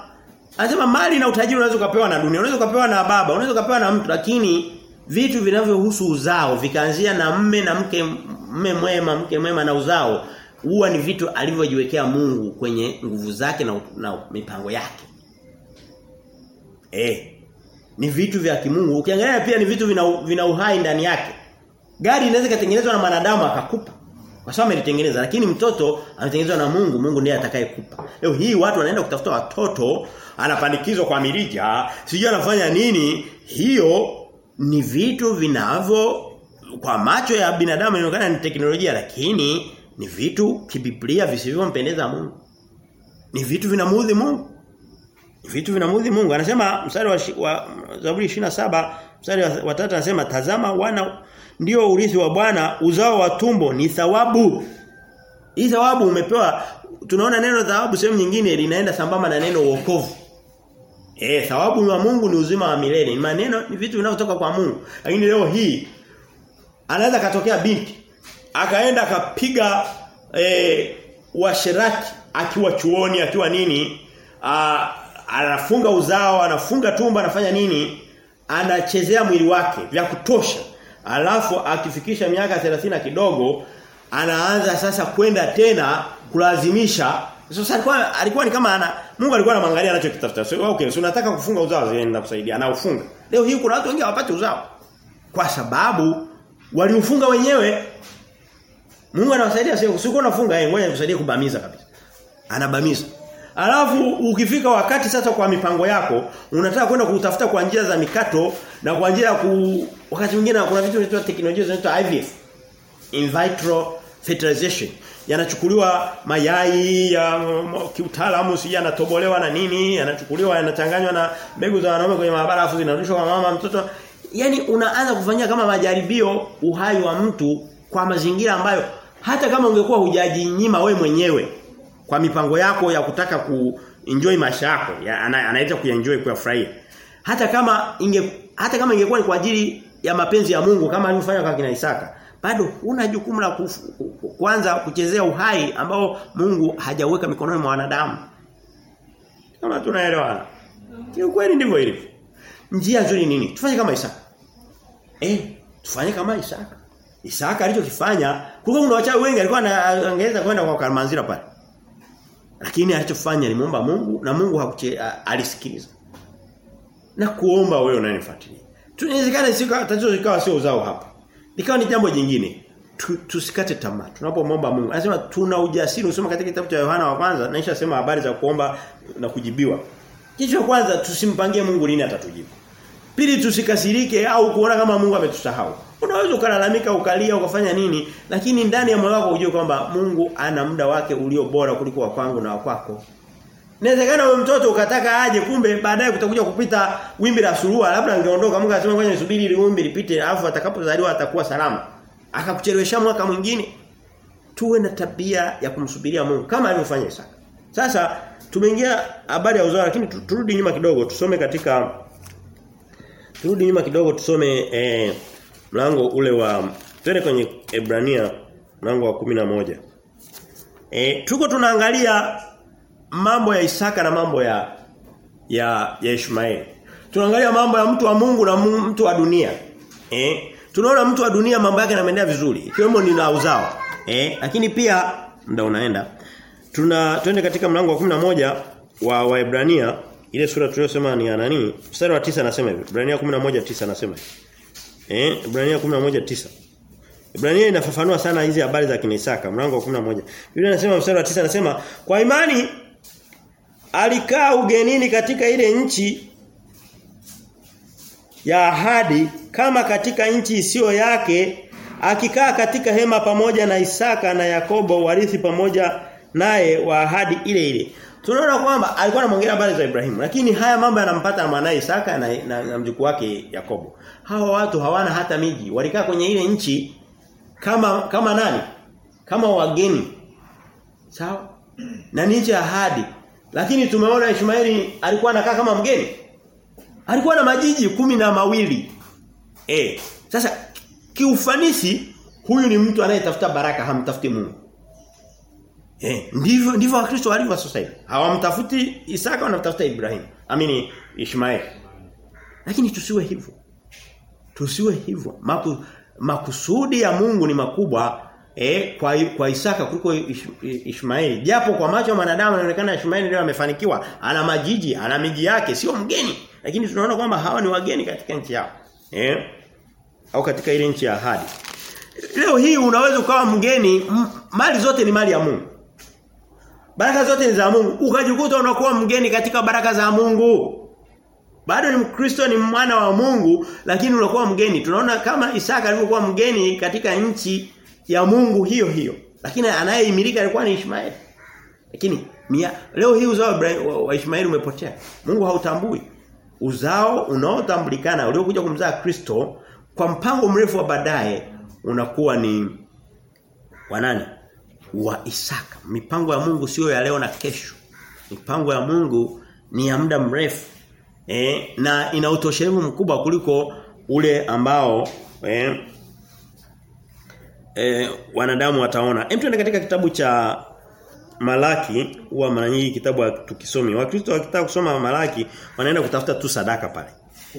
[SPEAKER 1] anasema mali na utajiri unaweza kupewa na dunia, unaweza kupewa na baba, unaweza kupewa na mtu lakini vitu vinavyohusu uzao vikaanzia na mme na mke mme mwema, mke mwema na uzao huwa ni vitu alivyojiwekea Mungu kwenye nguvu zake na, na mipango yake. Eh. Ni vitu vya kimungu. Ukiangalia pia ni vitu vina, vina uhai ndani yake. Gari inaweza kutengenezwa na mwanadamu akakupa. Kwa sababu amelitengeneza lakini mtoto ametengenezwa na Mungu, Mungu ndiye atakayekupa. Leo hii watu wanaenda kutafuta watoto, anapandikizwa kwa mirija, sijui anafanya nini. Hiyo ni vitu vinavyo kwa macho ya binadamu inaonekana ni teknolojia lakini ni vitu kibiblia visivyompendeza Mungu. Ni vitu vinamuudhi Mungu. Vitu vinamudhi Mungu. Anasema mstari wa, wa Zaburi 27 mstari wa, wa tatu anasema tazama wana ndio urithi wa Bwana uzao wa tumbo ni thawabu. Hii thawabu umepewa tunaona neno thawabu sehemu nyingine linaenda sambamba na neno wokovu. Eh thawabu wa Mungu ni uzima wa milele. Ni maneno ni vitu vinavyotoka kwa Mungu. Lakini leo hii anaweza katokea binti akaenda akapiga eh washerati akiwa chuoni akiwa nini anafunga uzao, anafunga tumba anafanya nini? Anachezea mwili wake vya kutosha. Alafu akifikisha miaka 30 kidogo anaanza sasa kwenda tena kulazimisha. Sasa alikuwa alikuwa ni kama ana Mungu alikuwa anamwangalia anachokitafuta. So, okay, so unataka kufunga uzao zinaenda kusaidia. Anaufunga. Leo hii kuna watu wengi hawapati uzao. Kwa sababu waliufunga wenyewe. Mungu anawasaidia sio usiku unafunga yeye ngoja nikusaidie kubamiza kabisa. Anabamiza. Alafu ukifika wakati sasa kwa mipango yako unataka kwenda kutafuta kwa njia za mikato na kwa njia ya ku wakati mwingine kuna vitu vinaitwa teknolojia zinaitwa IVF in vitro fertilization. Yanachukuliwa mayai ya kiutaalamu si yanatobolewa na nini yanachukuliwa yanachanganywa na mbegu za wanaume kwenye maabara afu zinarudishwa kwa mama mtoto. Yaani unaanza kufanyia kama majaribio uhai wa mtu kwa mazingira ambayo hata kama ungekuwa hujajinyima we mwenyewe kwa mipango yako ya kutaka kuenjoy maisha yako ya, ana, anaita kuenjoy kuyafurahia hata kama inge hata kama ingekuwa ni kwa ajili ya mapenzi ya Mungu kama alivyofanya kwa kina Isaka bado una jukumu la kwanza kuchezea uhai ambao Mungu hajaweka mikononi mwa wanadamu. Kama tunaelewana? Kweli ndivyo ilivyo. Njia nzuri nini? Tufanye kama Isaka. Eh tufanye kama Isaka. Isaka alichokifanya kulikuwa kuna wachawi wengi alikuwa anaongeza kwenda kwa Kalmanzira pale lakini alichofanya alimuomba Mungu na Mungu hakuche alisikiliza. Na kuomba wewe unanifuatilia. Tunawezekana sika tatizo likawa sio uzao hapa. Likawa ni jambo jingine. Tu, tusikate tamaa. Tunapomwomba Mungu. Anasema tuna ujasiri usoma katika kitabu cha Yohana wa kwanza naisha sema habari za kuomba na kujibiwa. Kitu cha kwanza tusimpangie Mungu lini atatujibu. Pili tusikasirike au kuona kama Mungu ametusahau. Unaweza ukalalamika ukalia ukafanya nini lakini ndani ya moyo wako ujue kwamba Mungu ana muda wake ulio bora kuliko wa kwangu na wa kwako. Inawezekana wewe mtoto ukataka aje kumbe baadaye kutakuja kupita wimbi la surua labda angeondoka Mungu anasema ngoja nisubiri ili wimbi lipite alafu atakapozaliwa atakuwa salama. Akakuchelewesha mwaka mwingine. Tuwe na tabia ya kumsubiria Mungu kama alivyofanya Isaka. Sasa tumeingia habari ya uzao lakini turudi nyuma kidogo tusome katika turudi nyuma kidogo tusome eh, mlango ule wa twende kwenye Ebrania mlango wa 11. Eh tuko tunaangalia mambo ya Isaka na mambo ya ya ya Ishmaeli. Tunaangalia mambo ya mtu wa Mungu na mtu wa dunia. Eh? Tunaona mtu wa dunia mambo yake yanaendea vizuri. Ikiwemo ni na uzao. Eh? Lakini pia muda unaenda. Tuna twende katika mlango wa 11 wa Waebrania ile sura tuliyosema ni anani nani? Mstari wa 9 anasema hivi. Ibrania 11:9 anasema. Eh? Ibrania 11:9. Ibrania inafafanua sana hizi habari za kinisaka mlango wa 11. Biblia inasema mstari wa 9 anasema kwa imani alikaa ugenini katika ile nchi ya ahadi kama katika nchi isiyo yake akikaa katika hema pamoja na Isaka na Yakobo warithi pamoja naye wa ahadi ile ile. Tunaona kwamba alikuwa anamwongelea habari za Ibrahimu lakini haya mambo yanampata mwanae Isaka na, na, na mjukuu wake Yakobo. Hawa watu hawana hata miji, walikaa kwenye ile nchi kama kama nani? Kama wageni. Sawa? Na ya ahadi. Lakini tumeona Ishmaeli alikuwa anakaa kama mgeni. Alikuwa na majiji kumi na mawili. Eh, sasa kiufanisi huyu ni mtu anayetafuta baraka hamtafuti Mungu. Eh, ndivyo ndivyo Wakristo walivyo sasa hivi. Hawamtafuti Isaka wanamtafuta Ibrahim. Amini Ishmael. Lakini tusiwe hivyo. Tusiwe hivyo. Maku, makusudi ya Mungu ni makubwa eh, kwa kwa Isaka kuliko Ish, Ishmaeli. Japo kwa macho ya wanadamu inaonekana Ishmaeli ndio amefanikiwa, ana majiji, ana miji yake, sio mgeni. Lakini tunaona kwamba hawa ni wageni katika nchi yao. Eh? Au katika ile nchi ya ahadi. Leo hii unaweza ukawa mgeni, mali zote ni mali ya Mungu. Baraka zote ni za Mungu. Ukajikuta unakuwa mgeni katika baraka za Mungu. Bado ni Mkristo ni mwana wa Mungu lakini unakuwa mgeni. Tunaona kama Isaka alivyokuwa mgeni katika nchi ya Mungu hiyo hiyo. Lakini anayeimilika alikuwa ni Ishmaeli. Lakini mia, leo hii uzao wa, Ishmaeli umepotea. Mungu hautambui. Uzao unaotambulikana uliokuja kumzaa Kristo kwa mpango mrefu wa baadaye unakuwa ni wa nani? Wa Isaka. Mipango ya Mungu sio ya leo na kesho. Mipango ya Mungu ni ya muda mrefu. Eh, na ina utoshelevu mkubwa kuliko ule ambao eh, eh, wanadamu wataona. Hem tuende katika kitabu cha Malaki, huwa mara nyingi kitabu tukisomi. Wakristo wakitaka kusoma Malaki wanaenda kutafuta tu sadaka pale.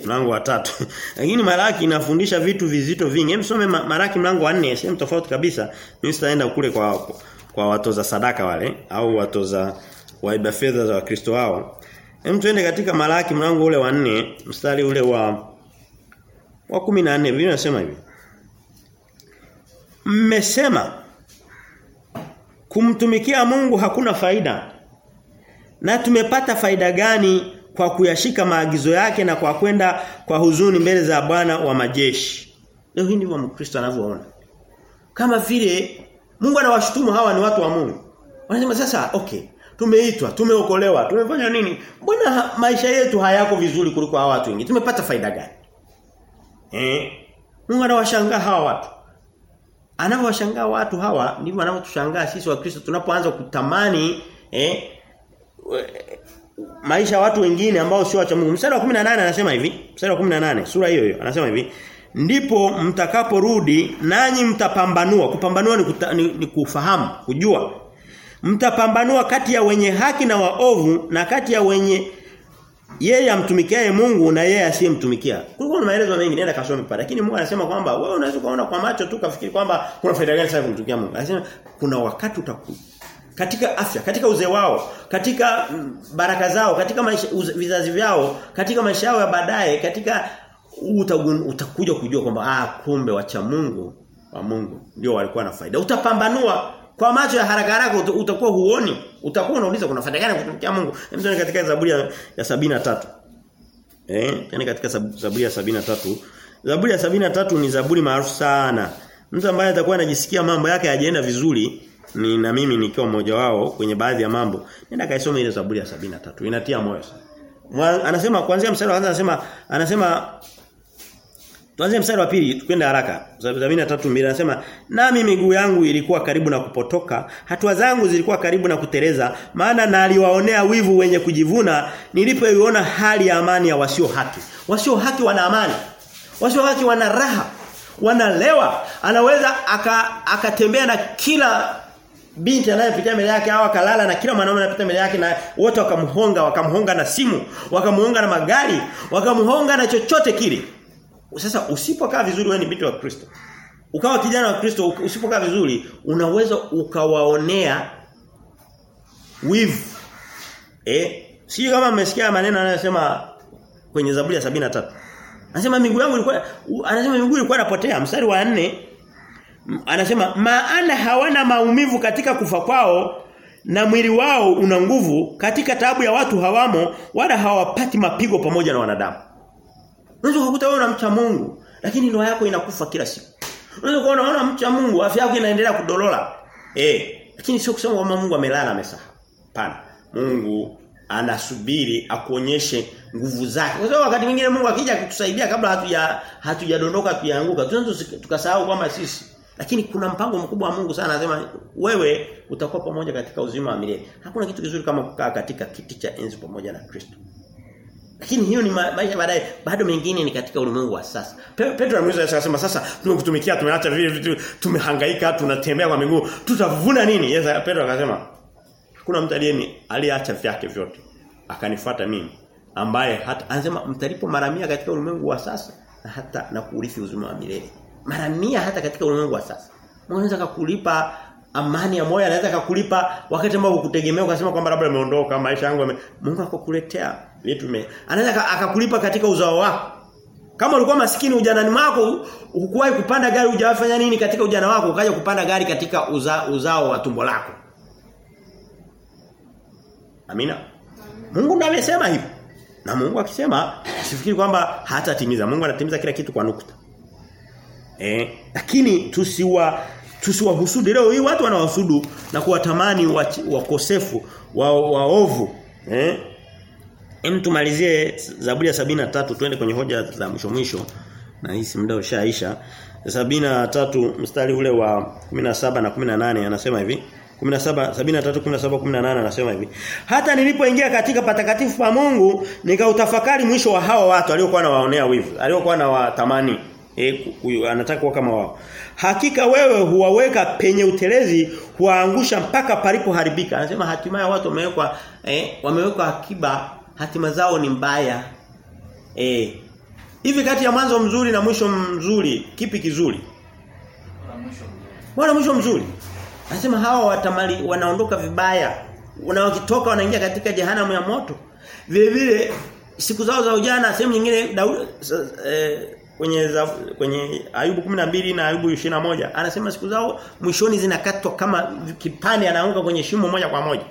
[SPEAKER 1] Mlango wa tatu. Lakini Malaki inafundisha vitu vizito vingi. Hem some Malaki mlango wa 4, sehemu tofauti kabisa. Mimi sitaenda kule kwa kwa watoza sadaka wale au watoza waiba fedha za Wakristo wao. Hem tuende katika Malaki mlango ule wa 4, mstari ule wa wa 14. Biblia inasema hivi. Mmesema kumtumikia Mungu hakuna faida. Na tumepata faida gani kwa kuyashika maagizo yake na kwa kwenda kwa huzuni mbele za Bwana wa majeshi. Leo hii ndivyo Mkristo anavyoona. Kama vile Mungu anawashutumu hawa ni watu wa Mungu. Wanasema sasa okay, tumeitwa, tumeokolewa, tumefanya nini? Mbona maisha yetu hayako vizuri kuliko hawa watu wengine? Tumepata faida gani? Eh? Mungu anawashangaa hawa watu. Anavyowashangaa watu hawa ndivyo anavyotushangaa sisi wa Kristo tunapoanza kutamani eh maisha watu wengine ambao sio wacha Mungu. Mstari wa 18 anasema hivi, mstari wa 18 sura hiyo hiyo anasema hivi, ndipo mtakaporudi nanyi mtapambanua. Kupambanua ni, kuta, ni, ni kufahamu, kujua. Mtapambanua kati ya wenye haki na waovu na kati ya wenye yeye amtumikiaye Mungu na yeye asiyemtumikia. Kulikuwa na maelezo mengi nenda kasome pale. Lakini Mungu anasema kwamba wewe unaweza kuona kwa macho tu kafikiri kwamba kuna faida gani sasa kumtumikia Mungu. Anasema kuna wakati utakuja katika afya, katika uzee wao, katika baraka zao, katika maisha, uz, vizazi vyao, katika maisha yao ya baadaye, katika utagun, utakuja kujua kwamba ah kumbe wacha Mungu wa Mungu ndio walikuwa na faida. Utapambanua kwa macho ya haraka haraka utakuwa huoni. Utakuwa unauliza kuna faida gani kutumikia Mungu? Hem katika Zaburi ya, ya 73. Eh, yani katika Zaburi ya 73. Zaburi ya 73 ni zaburi maarufu sana. Mtu ambaye atakuwa anajisikia mambo yake hajaenda vizuri ni na mimi nikiwa mmoja wao kwenye baadhi ya mambo nenda kaisome ile Zaburi ya 73 inatia moyo sana anasema kuanzia mstari wa anasema anasema Tuanze mstari wa pili tukwende haraka. 73 mbili anasema nami miguu yangu ilikuwa karibu na kupotoka, hatua zangu zilikuwa karibu na kutereza, maana naliwaonea wivu wenye kujivuna nilipoiona hali ya amani ya wasio haki. Wasio haki wana amani. Wasio haki wana raha. Wanalewa. Anaweza akatembea aka na kila binti anayepitia mbele yake au akalala na kila mwanaume anapita mbele yake na wote wakamhonga, wakamhonga na simu, wakamhonga na magari, wakamhonga na chochote kile. Sasa usipokaa vizuri wewe ni binti wa Kristo. Ukawa kijana wa Kristo usipokaa vizuri unaweza ukawaonea wivu. Eh, sio kama mmesikia maneno anayosema kwenye Zaburi ya 73. Anasema miguu yangu ilikuwa anasema miguu ilikuwa inapotea mstari wa 4 anasema maana hawana maumivu katika kufa kwao na mwili wao una nguvu katika taabu ya watu hawamo wala hawapati mapigo pamoja na wanadamu. Unaweza kukuta wewe unamcha Mungu lakini ndoa yako inakufa kila siku. Unaweza kuona unaona mcha Mungu afya yako inaendelea kudolola. Eh, lakini sio kusema kwamba Mungu amelala amesahau. Pana. Mungu anasubiri akuonyeshe nguvu zake. Kwa sababu wakati mwingine Mungu akija kutusaidia kabla hatuja hatujadondoka tuyaanguka, tunaweza tukasahau kwamba sisi lakini kuna mpango mkubwa wa Mungu sana anasema wewe utakuwa pamoja katika uzima wa milele. Hakuna kitu kizuri kama kukaa katika kiti cha enzi pamoja na Kristo. Lakini hiyo ni ma maisha baadaye bado mengine ni katika ulimwengu wa sasa. Pe Petro anamuuliza Yesu akasema sasa tumekutumikia tumeacha vile vitu tumehangaika tunatembea kwa miguu tutavuna nini? Yesu Petro akasema kuna mtu aliyeni aliacha vyake vyote akanifuata mimi ambaye hata anasema mtalipo mara 100 katika ulimwengu wa sasa na hata na kuurithi uzima wa milele. Mara mia hata katika ulimwengu wa sasa. Mungu anaweza kukulipa amani ya moyo anaweza kukulipa wakati ambao ukutegemea ukasema kwamba labda umeondoka maisha yangu yame Mungu akakuletea vitu me anaweza akakulipa katika uzao wako. Kama ulikuwa maskini ujanani mwako hukuwahi kupanda gari hujafanya nini katika ujana wako ukaja kupanda gari katika uza, uzao wa tumbo lako. Amina. Mungu ndiye amesema hivyo. Na Mungu akisema usifikiri kwamba hatatimiza. Mungu anatimiza kila kitu kwa nukta eh? Lakini tusiwa tusiwahusudu. Leo hii watu wanawahusudu na kuwatamani wakosefu wa waovu. Eh? Hem tumalizie Zaburi ya 73 twende kwenye hoja za mwisho mwisho. Na hii muda ushaisha. 73 mstari ule wa 17 na 18 anasema hivi. 17 73 17 18 anasema hivi. Hata nilipoingia katika patakatifu pa Mungu nikautafakari mwisho wa hawa watu aliokuwa nawaonea wivu aliokuwa na watamani e, anataka kuwa kama wao. Hakika wewe huwaweka penye utelezi huwaangusha mpaka palipoharibika. Anasema hatimaye watu wamewekwa eh, wamewekwa akiba hatima zao ni mbaya. Eh hivi kati ya mwanzo mzuri na mwisho mzuri kipi kizuri? Bwana mwisho mzuri. Anasema hawa watamali wanaondoka vibaya. Na wakitoka wanaingia katika jehanamu ya moto. Vile vile siku zao za ujana sehemu nyingine Daudi eh, kwenye za, kwenye Ayubu 12 na Ayubu 21 anasema siku zao mwishoni zinakatwa kama kipande anaanguka kwenye shimo moja kwa moja.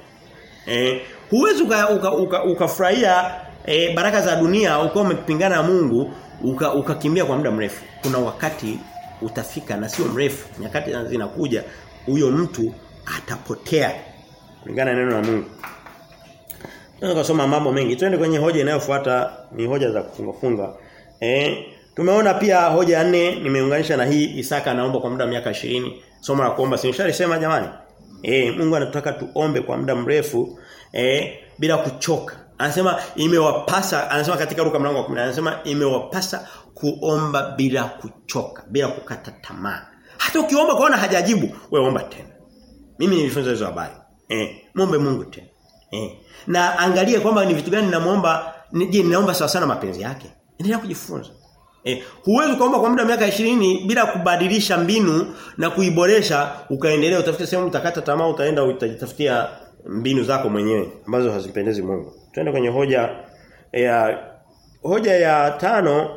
[SPEAKER 1] Eh huwezi ukafurahia uka, uka, uka eh, baraka za dunia ukiwa umepingana na Mungu ukakimbia uka kwa muda mrefu. Kuna wakati utafika na sio mrefu. Nyakati zinakuja huyo mtu atapotea kulingana na neno la Mungu. Tunaweza kusoma mambo mengi. Twende kwenye hoja inayofuata ni hoja za kufunga funga. Eh Tumeona pia hoja ya nne nimeunganisha na hii Isaka anaomba kwa muda wa miaka 20. Somo la kuomba si nishalisema jamani. Eh Mungu anataka tuombe kwa muda mrefu eh bila kuchoka. Anasema imewapasa anasema katika Luka mlango wa 10 anasema imewapasa kuomba bila kuchoka, bila kukata tamaa. Hata ukiomba kwaona hajajibu, wewe omba tena. Mimi nilifunza hizo habari. Eh, muombe Mungu tena. Eh. Na angalie kwamba ni vitu gani ninamuomba, je, ninaomba sawa sana mapenzi yake. Endelea kujifunza. Eh, huwezi kuomba kwa muda wa miaka 20 bila kubadilisha mbinu na kuiboresha ukaendelea utafute sehemu utakata tamaa utaenda utajitafutia mbinu zako mwenyewe ambazo hazimpendezi Mungu. Twende kwenye hoja ya hoja ya tano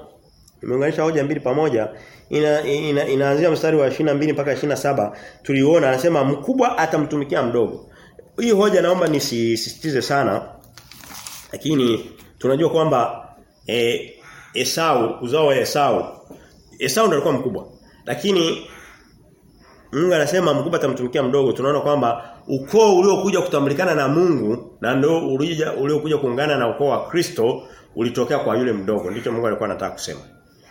[SPEAKER 1] imeunganisha hoja mbili pamoja ina, ina, inaanzia mstari wa 22 mpaka 27 tuliona anasema mkubwa atamtumikia mdogo. Hii hoja naomba nisisitize sana lakini tunajua kwamba eh Esau uzao wa Esau Esau ndiye alikuwa mkubwa lakini Mungu anasema mkubwa atamtumikia mdogo. Tunaona kwamba ukoo uliokuja kutambulikana na Mungu na ndio uliokuja kuungana na ukoo wa Kristo ulitokea kwa yule mdogo. Ndicho Mungu alikuwa anataka kusema.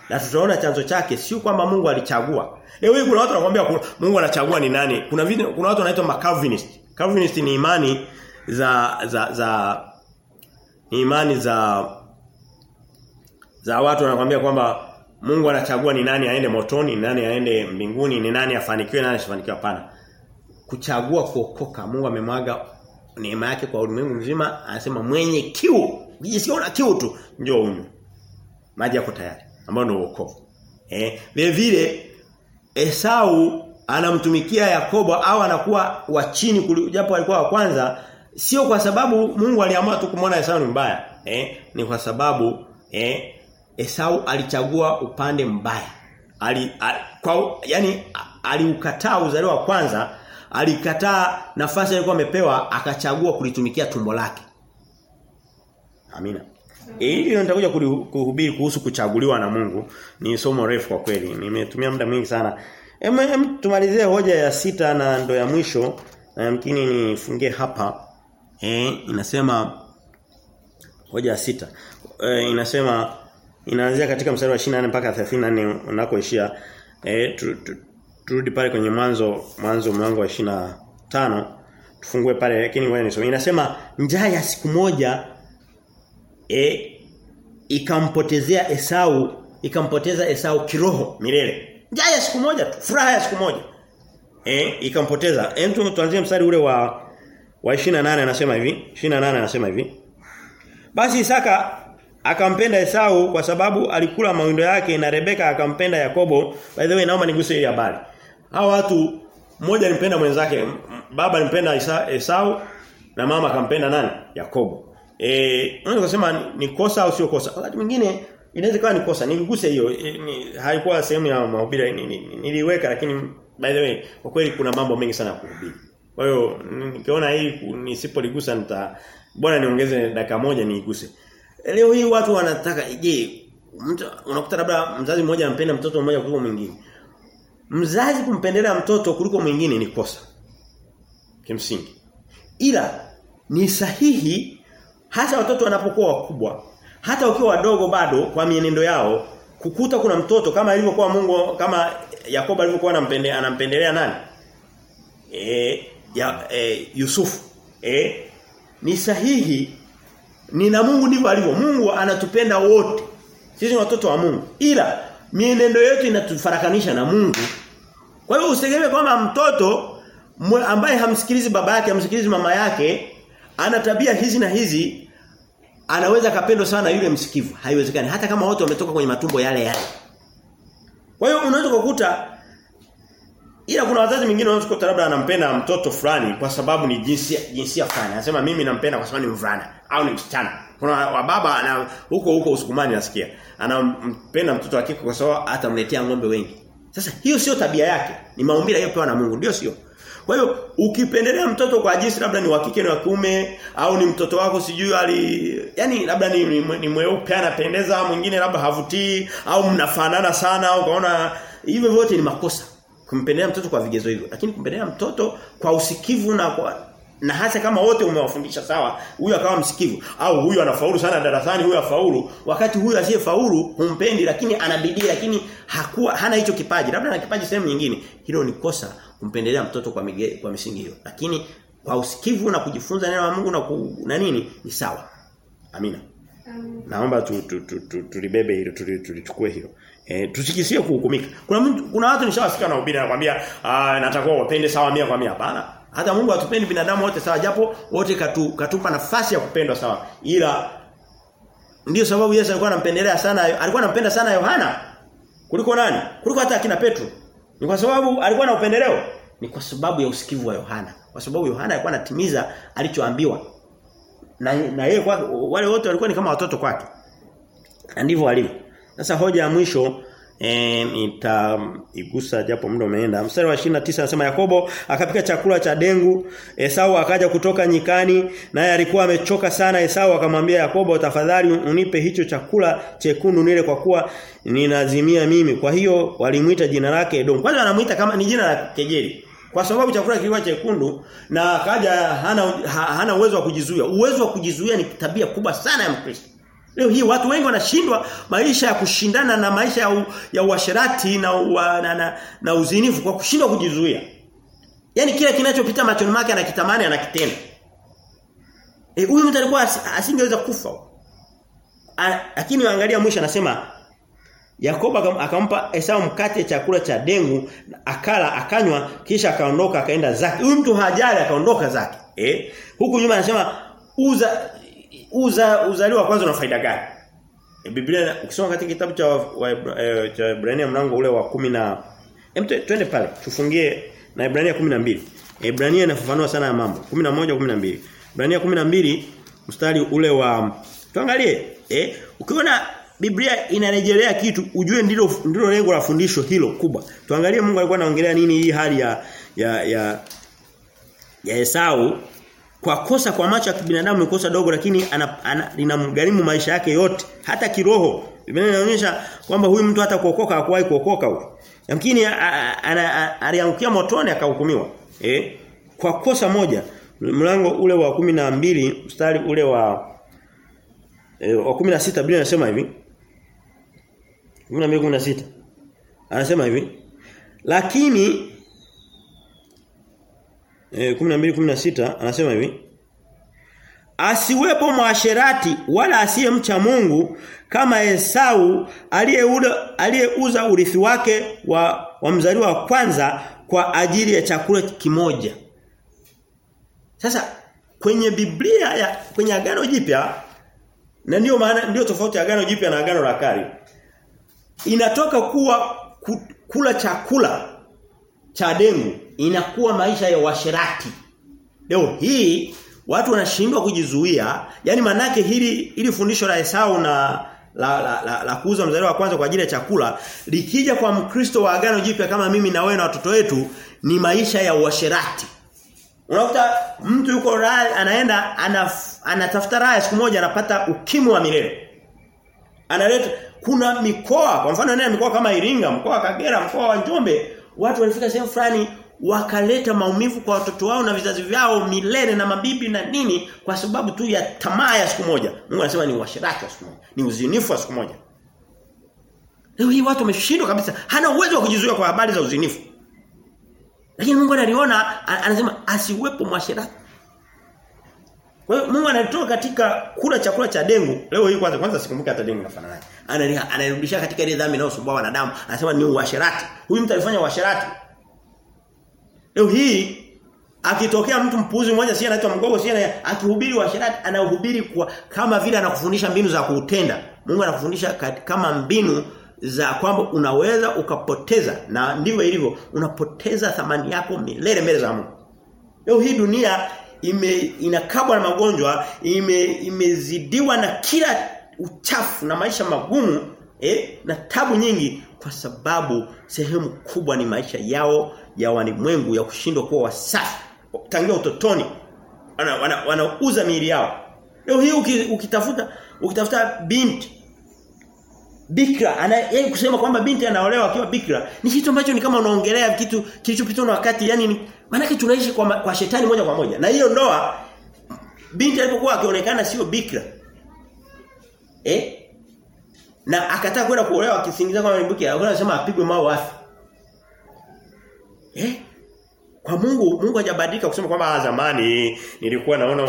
[SPEAKER 1] Na tutaona chanzo chake sio kwamba Mungu alichagua. Leo hii kuna watu wanakuambia Mungu anachagua ni nani. Kuna vile, kuna watu wanaitwa Calvinist. Calvinist ni imani za za za ni imani za za watu wanakuambia kwamba Mungu anachagua ni nani aende motoni, ni nani aende mbinguni, ni nani afanikiwe, nani asifanikiwe hapana. Kuchagua kuokoka, Mungu amemwaga neema yake kwa ulimwengu mzima, anasema mwenye kiu, jisikia una kiu tu, njoo unywe. Maji yako tayari, ambao ndio wokovu. Eh, vile vile Esau anamtumikia Yakobo au anakuwa wa chini japo alikuwa wa kwanza sio kwa sababu Mungu aliamua tu kumwona Esau ni mbaya eh ni kwa sababu eh Esau alichagua upande mbaya. Ali, al, kwa yani aliukataa uzalio wa kwanza alikataa nafasi aliyokuwa amepewa akachagua kulitumikia tumbo lake. Amina. Hili nitakuja kuhubiri kuhusu kuchaguliwa na Mungu. Ni somo refu kwa kweli. Nimetumia muda mwingi sana. Em, em tumalizie hoja ya sita na ndo ya mwisho. Yamkini nifungie hapa. Eh inasema hoja ya sita. E, inasema inaanzia katika mstari wa 24 mpaka 34 unakoishia. Eh tu, tu, turudi pale kwenye mwanzo mwanzo mlango wa 25 tufungue pale lakini ngoja nisome. Inasema njaa ya siku moja eh ikampotezea Esau ikampoteza Esau kiroho milele. Njaa ya siku moja tu, furaha ya siku moja. Eh, ikampoteza. Hem tu tuanzie mstari ule wa wa 28 anasema hivi, 28 anasema hivi. Basi Isaka akampenda Esau kwa sababu alikula mawindo yake na Rebeka akampenda Yakobo. By the way naomba niguse hii habari. Hao watu mmoja alimpenda mwenzake, baba alimpenda Esau na mama akampenda nani? Yakobo. Eh, unaweza kusema ni kosa au sio kosa? Wakati mwingine inaweza kuwa ni kosa niguse hiyo ni, haikuwa sehemu ya mahubiri ni, ni, niliweka lakini by the way kwa kweli kuna mambo mengi sana kuhubiri kwa hiyo nikiona hii nisipoligusa nita bora niongeze dakika moja niiguse leo hii watu wanataka je unakuta labda mzazi mmoja anampenda mtoto mmoja kuliko mwingine. Mzazi kumpendelea mtoto kuliko mwingine ni kosa. Kimsingi. Ila ni sahihi hasa watoto wanapokuwa wakubwa hata ukiwa wadogo bado kwa mienendo yao kukuta kuna mtoto kama ilivyokuwa Mungu kama Yakobo alivyokuwa anampendelea anampendelea nani? Eh ya e, Yusufu. Eh ni sahihi ni na Mungu ndivyo alivyo. Mungu anatupenda wote. Sisi ni watoto wa Mungu. Ila mienendo yetu inatufarakanisha na Mungu. Kwa hiyo usitegemee kwamba mtoto ambaye hamsikilizi baba yake hamsikilizi mama yake ana tabia hizi na hizi anaweza kapendo sana yule msikivu. Haiwezekani. Hata kama wote wametoka kwenye matumbo yale yale. Kwa hiyo unaweza kukuta ila kuna wazazi wengine wanaweza kukuta labda anampenda mtoto fulani kwa sababu ni jinsia jinsia fulani anasema mimi nampenda kwa sababu ni mvulana au ni msichana. Kuna wababa na huko huko usukumani nasikia. Anampenda mtoto wa kike kwa sababu atamletea ng'ombe wengi. Sasa hiyo sio tabia yake. Ni maumbile aliyopewa na Mungu ndio sio. Kwa hiyo ukipendelea mtoto kwa jinsi labda ni wa kike na wa kiume au ni mtoto wako sijui ali yani labda ni, ni, ni mweupe anapendeza mwingine labda havutii au mnafanana sana au ukaona hivyo vyote ni makosa kumpendelea mtoto kwa vigezo hivyo. Lakini kumpendelea mtoto kwa usikivu na kwa na hasa kama wote umewafundisha sawa huyu akawa msikivu au huyu anafaulu sana darasani huyu afaulu wakati huyu asiyefaulu humpendi lakini anabidii lakini hakuwa hana hicho kipaji. Labda ana kipaji sehemu nyingine. Hilo ni kosa kumpendelea mtoto kwa mige, kwa misingi hiyo. Lakini kwa usikivu na kujifunza neno la Mungu na, ku, na nini ni sawa. Amina.
[SPEAKER 2] Amen.
[SPEAKER 1] naomba tu, tu, tu, tu, tulibebe hilo tulichukue hilo eh tusikisie kuhukumika. Kuna mtu kuna watu nishawasikia na hubiri anakuambia ah natakuwa wapende sawa mia kwa mia. Hapana. Hata Mungu hatupendi binadamu wote sawa japo wote katu, katupa nafasi ya kupendwa sawa. Ila ndiyo sababu Yesu alikuwa anampendelea sana alikuwa anampenda sana Yohana. Kuliko nani? Kuliko hata akina Petro. Ni kwa sababu alikuwa na upendeleo? Ni kwa sababu ya usikivu wa Yohana. Kwa sababu Yohana alikuwa anatimiza alichoambiwa. Na na yeye wale wote walikuwa ni kama watoto kwake. Na ndivyo walivyo. Sasa hoja ya mwisho E, nitaigusa japo muda umeenda. Mstari wa 29 anasema Yakobo akapika chakula cha dengu, Esau akaja kutoka nyikani, naye alikuwa amechoka sana. Esau akamwambia Yakobo, tafadhali unipe hicho chakula chekundu nile kwa kuwa ninazimia mimi. Kwa hiyo walimuita jina lake Edom. Kwanza wanamuita kama ni jina la kejeli. Kwa sababu chakula kilikuwa chekundu na akaja hana hana uwezo wa kujizuia. Uwezo wa kujizuia ni tabia kubwa sana ya Mkristo. Leo hii watu wengi wanashindwa maisha ya kushindana na maisha ya, u, ya uasherati na, na, na, na, na uzinifu kwa kushindwa kujizuia. Yaani kila kinachopita machoni mwake anakitamani anakitenda. Eh huyu mtu alikuwa as, asingeweza kufa. Lakini angalia mwisho anasema Yakobo akampa Esau mkate chakula cha dengu akala akanywa kisha akaondoka akaenda zake. Huyu mtu hajali akaondoka zake. Eh? Huku nyuma anasema uza uza uzaliwa kwanza una faida gani? E, Biblia ukisoma katika kitabu cha wa, e, cha Ibrania mlango ule wa kumi na Hem twende pale tufungie na Ibrania 12. Ibrania inafafanua sana ya mambo. 11 12. Ibrania 12 mstari ule wa tuangalie eh ukiona Biblia inarejelea kitu ujue ndilo ndilo lengo la fundisho hilo kubwa. Tuangalie Mungu alikuwa anaongelea nini hii hali ya ya ya ya Esau kwa kosa kwa macho ya kibinadamu ni kosa dogo lakini linamgharimu maisha yake yote hata kiroho. Biblia inaonyesha kwamba huyu mtu hata kuokoka hakuwahi kuokoka huyo. Yamkini aliangukia motoni akahukumiwa. Eh? Kwa kosa moja mlango ule wa kumi na mbili mstari ule wa e, wa 16 Biblia inasema hivi 12 16 anasema hivi lakini 12 16 anasema hivi Asiwepo mwasherati wala asiyemcha Mungu kama Esau aliyeuza aliyeuza urithi wake wa, wa mzaliwa wa kwanza kwa ajili ya chakula kimoja. Sasa kwenye Biblia ya kwenye agano jipya na ndio maana ndio tofauti ya agano jipya na agano la kale. Inatoka kuwa kula chakula cha dengu inakuwa maisha ya washirati. Leo hii watu wanashindwa kujizuia, yani manake hili ili fundisho la Esau na la, la, la, la kuuza mzaliwa wa kwanza kwa ajili ya chakula likija kwa Mkristo wa agano jipya kama mimi na wewe na watoto wetu ni maisha ya uasherati. Unakuta mtu yuko raha anaenda anatafuta raha siku moja anapata ukimwi wa milele. Analeta kuna mikoa kwa mfano nenda mikoa kama Iringa, mkoa wa Kagera, mkoa wa Njombe, watu walifika sehemu fulani wakaleta maumivu kwa watoto wao na vizazi vyao milele na mabibi na nini kwa sababu tu ya tamaa ya siku moja. Mungu anasema ni uasherati wa siku moja, ni uzinifu wa siku moja. Leo hii watu wameshindwa kabisa, hana uwezo wa kujizuia kwa habari za uzinifu. Lakini Mungu analiona anasema asiwepo mwasherati. Kwa hiyo Mungu anatoa katika kula chakula cha dengu. Leo hii kwanza kwanza sikumbuki hata dengu inafanana naye. Anarudisha katika ile dhambi inayosumbua wanadamu. Anasema ni uasherati. Huyu mtu alifanya uasherati. Leo hii akitokea mtu mpuzi mmoja si anaitwa mgogo si akihubiri uasherati anahubiri kwa kama vile anakufundisha mbinu za kuutenda. Mungu anakufundisha kama mbinu za kwamba unaweza ukapoteza na ndivyo ilivyo unapoteza thamani yako milele mbele za Mungu. Leo hii dunia ime inakabwa na magonjwa, ime imezidiwa na kila uchafu na maisha magumu eh, na tabu nyingi kwa sababu sehemu kubwa ni maisha yao ya walimwengu ya kushindwa kuwa wasafi tangia utotoni. Wanauza wana, wana miili yao. Leo hii ukitafuta ukitafuta binti bikra ana yeye kusema kwamba binti anaolewa akiwa bikra ni kitu ambacho ni kama unaongelea kitu kilichopita na wakati yani maana tunaishi kwa, kwa shetani moja kwa moja. Na hiyo ndoa binti alipokuwa akionekana sio bikra. Eh? Na akataka kwenda kuolewa akisingiza kama ni bikra anasema apigwe mawe afi eh kwa Mungu Mungu hajabadilika kusema kwamba zamani nilikuwa naona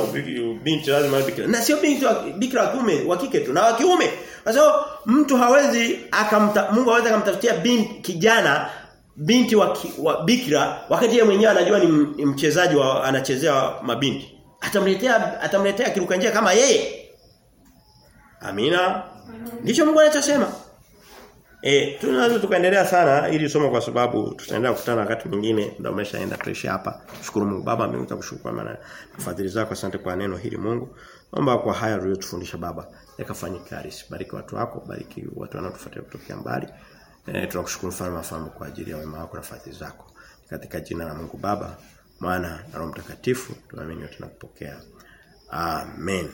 [SPEAKER 1] binti lazima bikira. Na sio binti wa bikira kiume, wa kike tu na wa kiume. Kwa sababu mtu hawezi akamta Mungu hawezi akamtafutia binti kijana binti wa, ki, wa bikira wakati yeye mwenyewe anajua ni, mchezaji wa anachezea mabinti. Atamletea atamletea kiruka njia kama yeye. Amina. Ndicho Mungu anachosema. E, tunaweza tukaendelea sana ili somo kwa sababu tutaendelea kukutana wakati mwingine ndio umeshaenda tuishi hapa. Shukuru Mungu Baba mimi nitakushukuru maana fadhili zako asante kwa neno hili Mungu. Naomba kwa haya uliyotufundisha Baba yakafanyike halisi. Bariki watu wako, bariki watu wanaotufuatia kutoka mbali. E, tunakushukuru mfalme mafamu kwa ajili ya wema wako na fadhili zako. Katika jina la Mungu Baba, Mwana na Roho Mtakatifu tunaamini tunakupokea. Amen.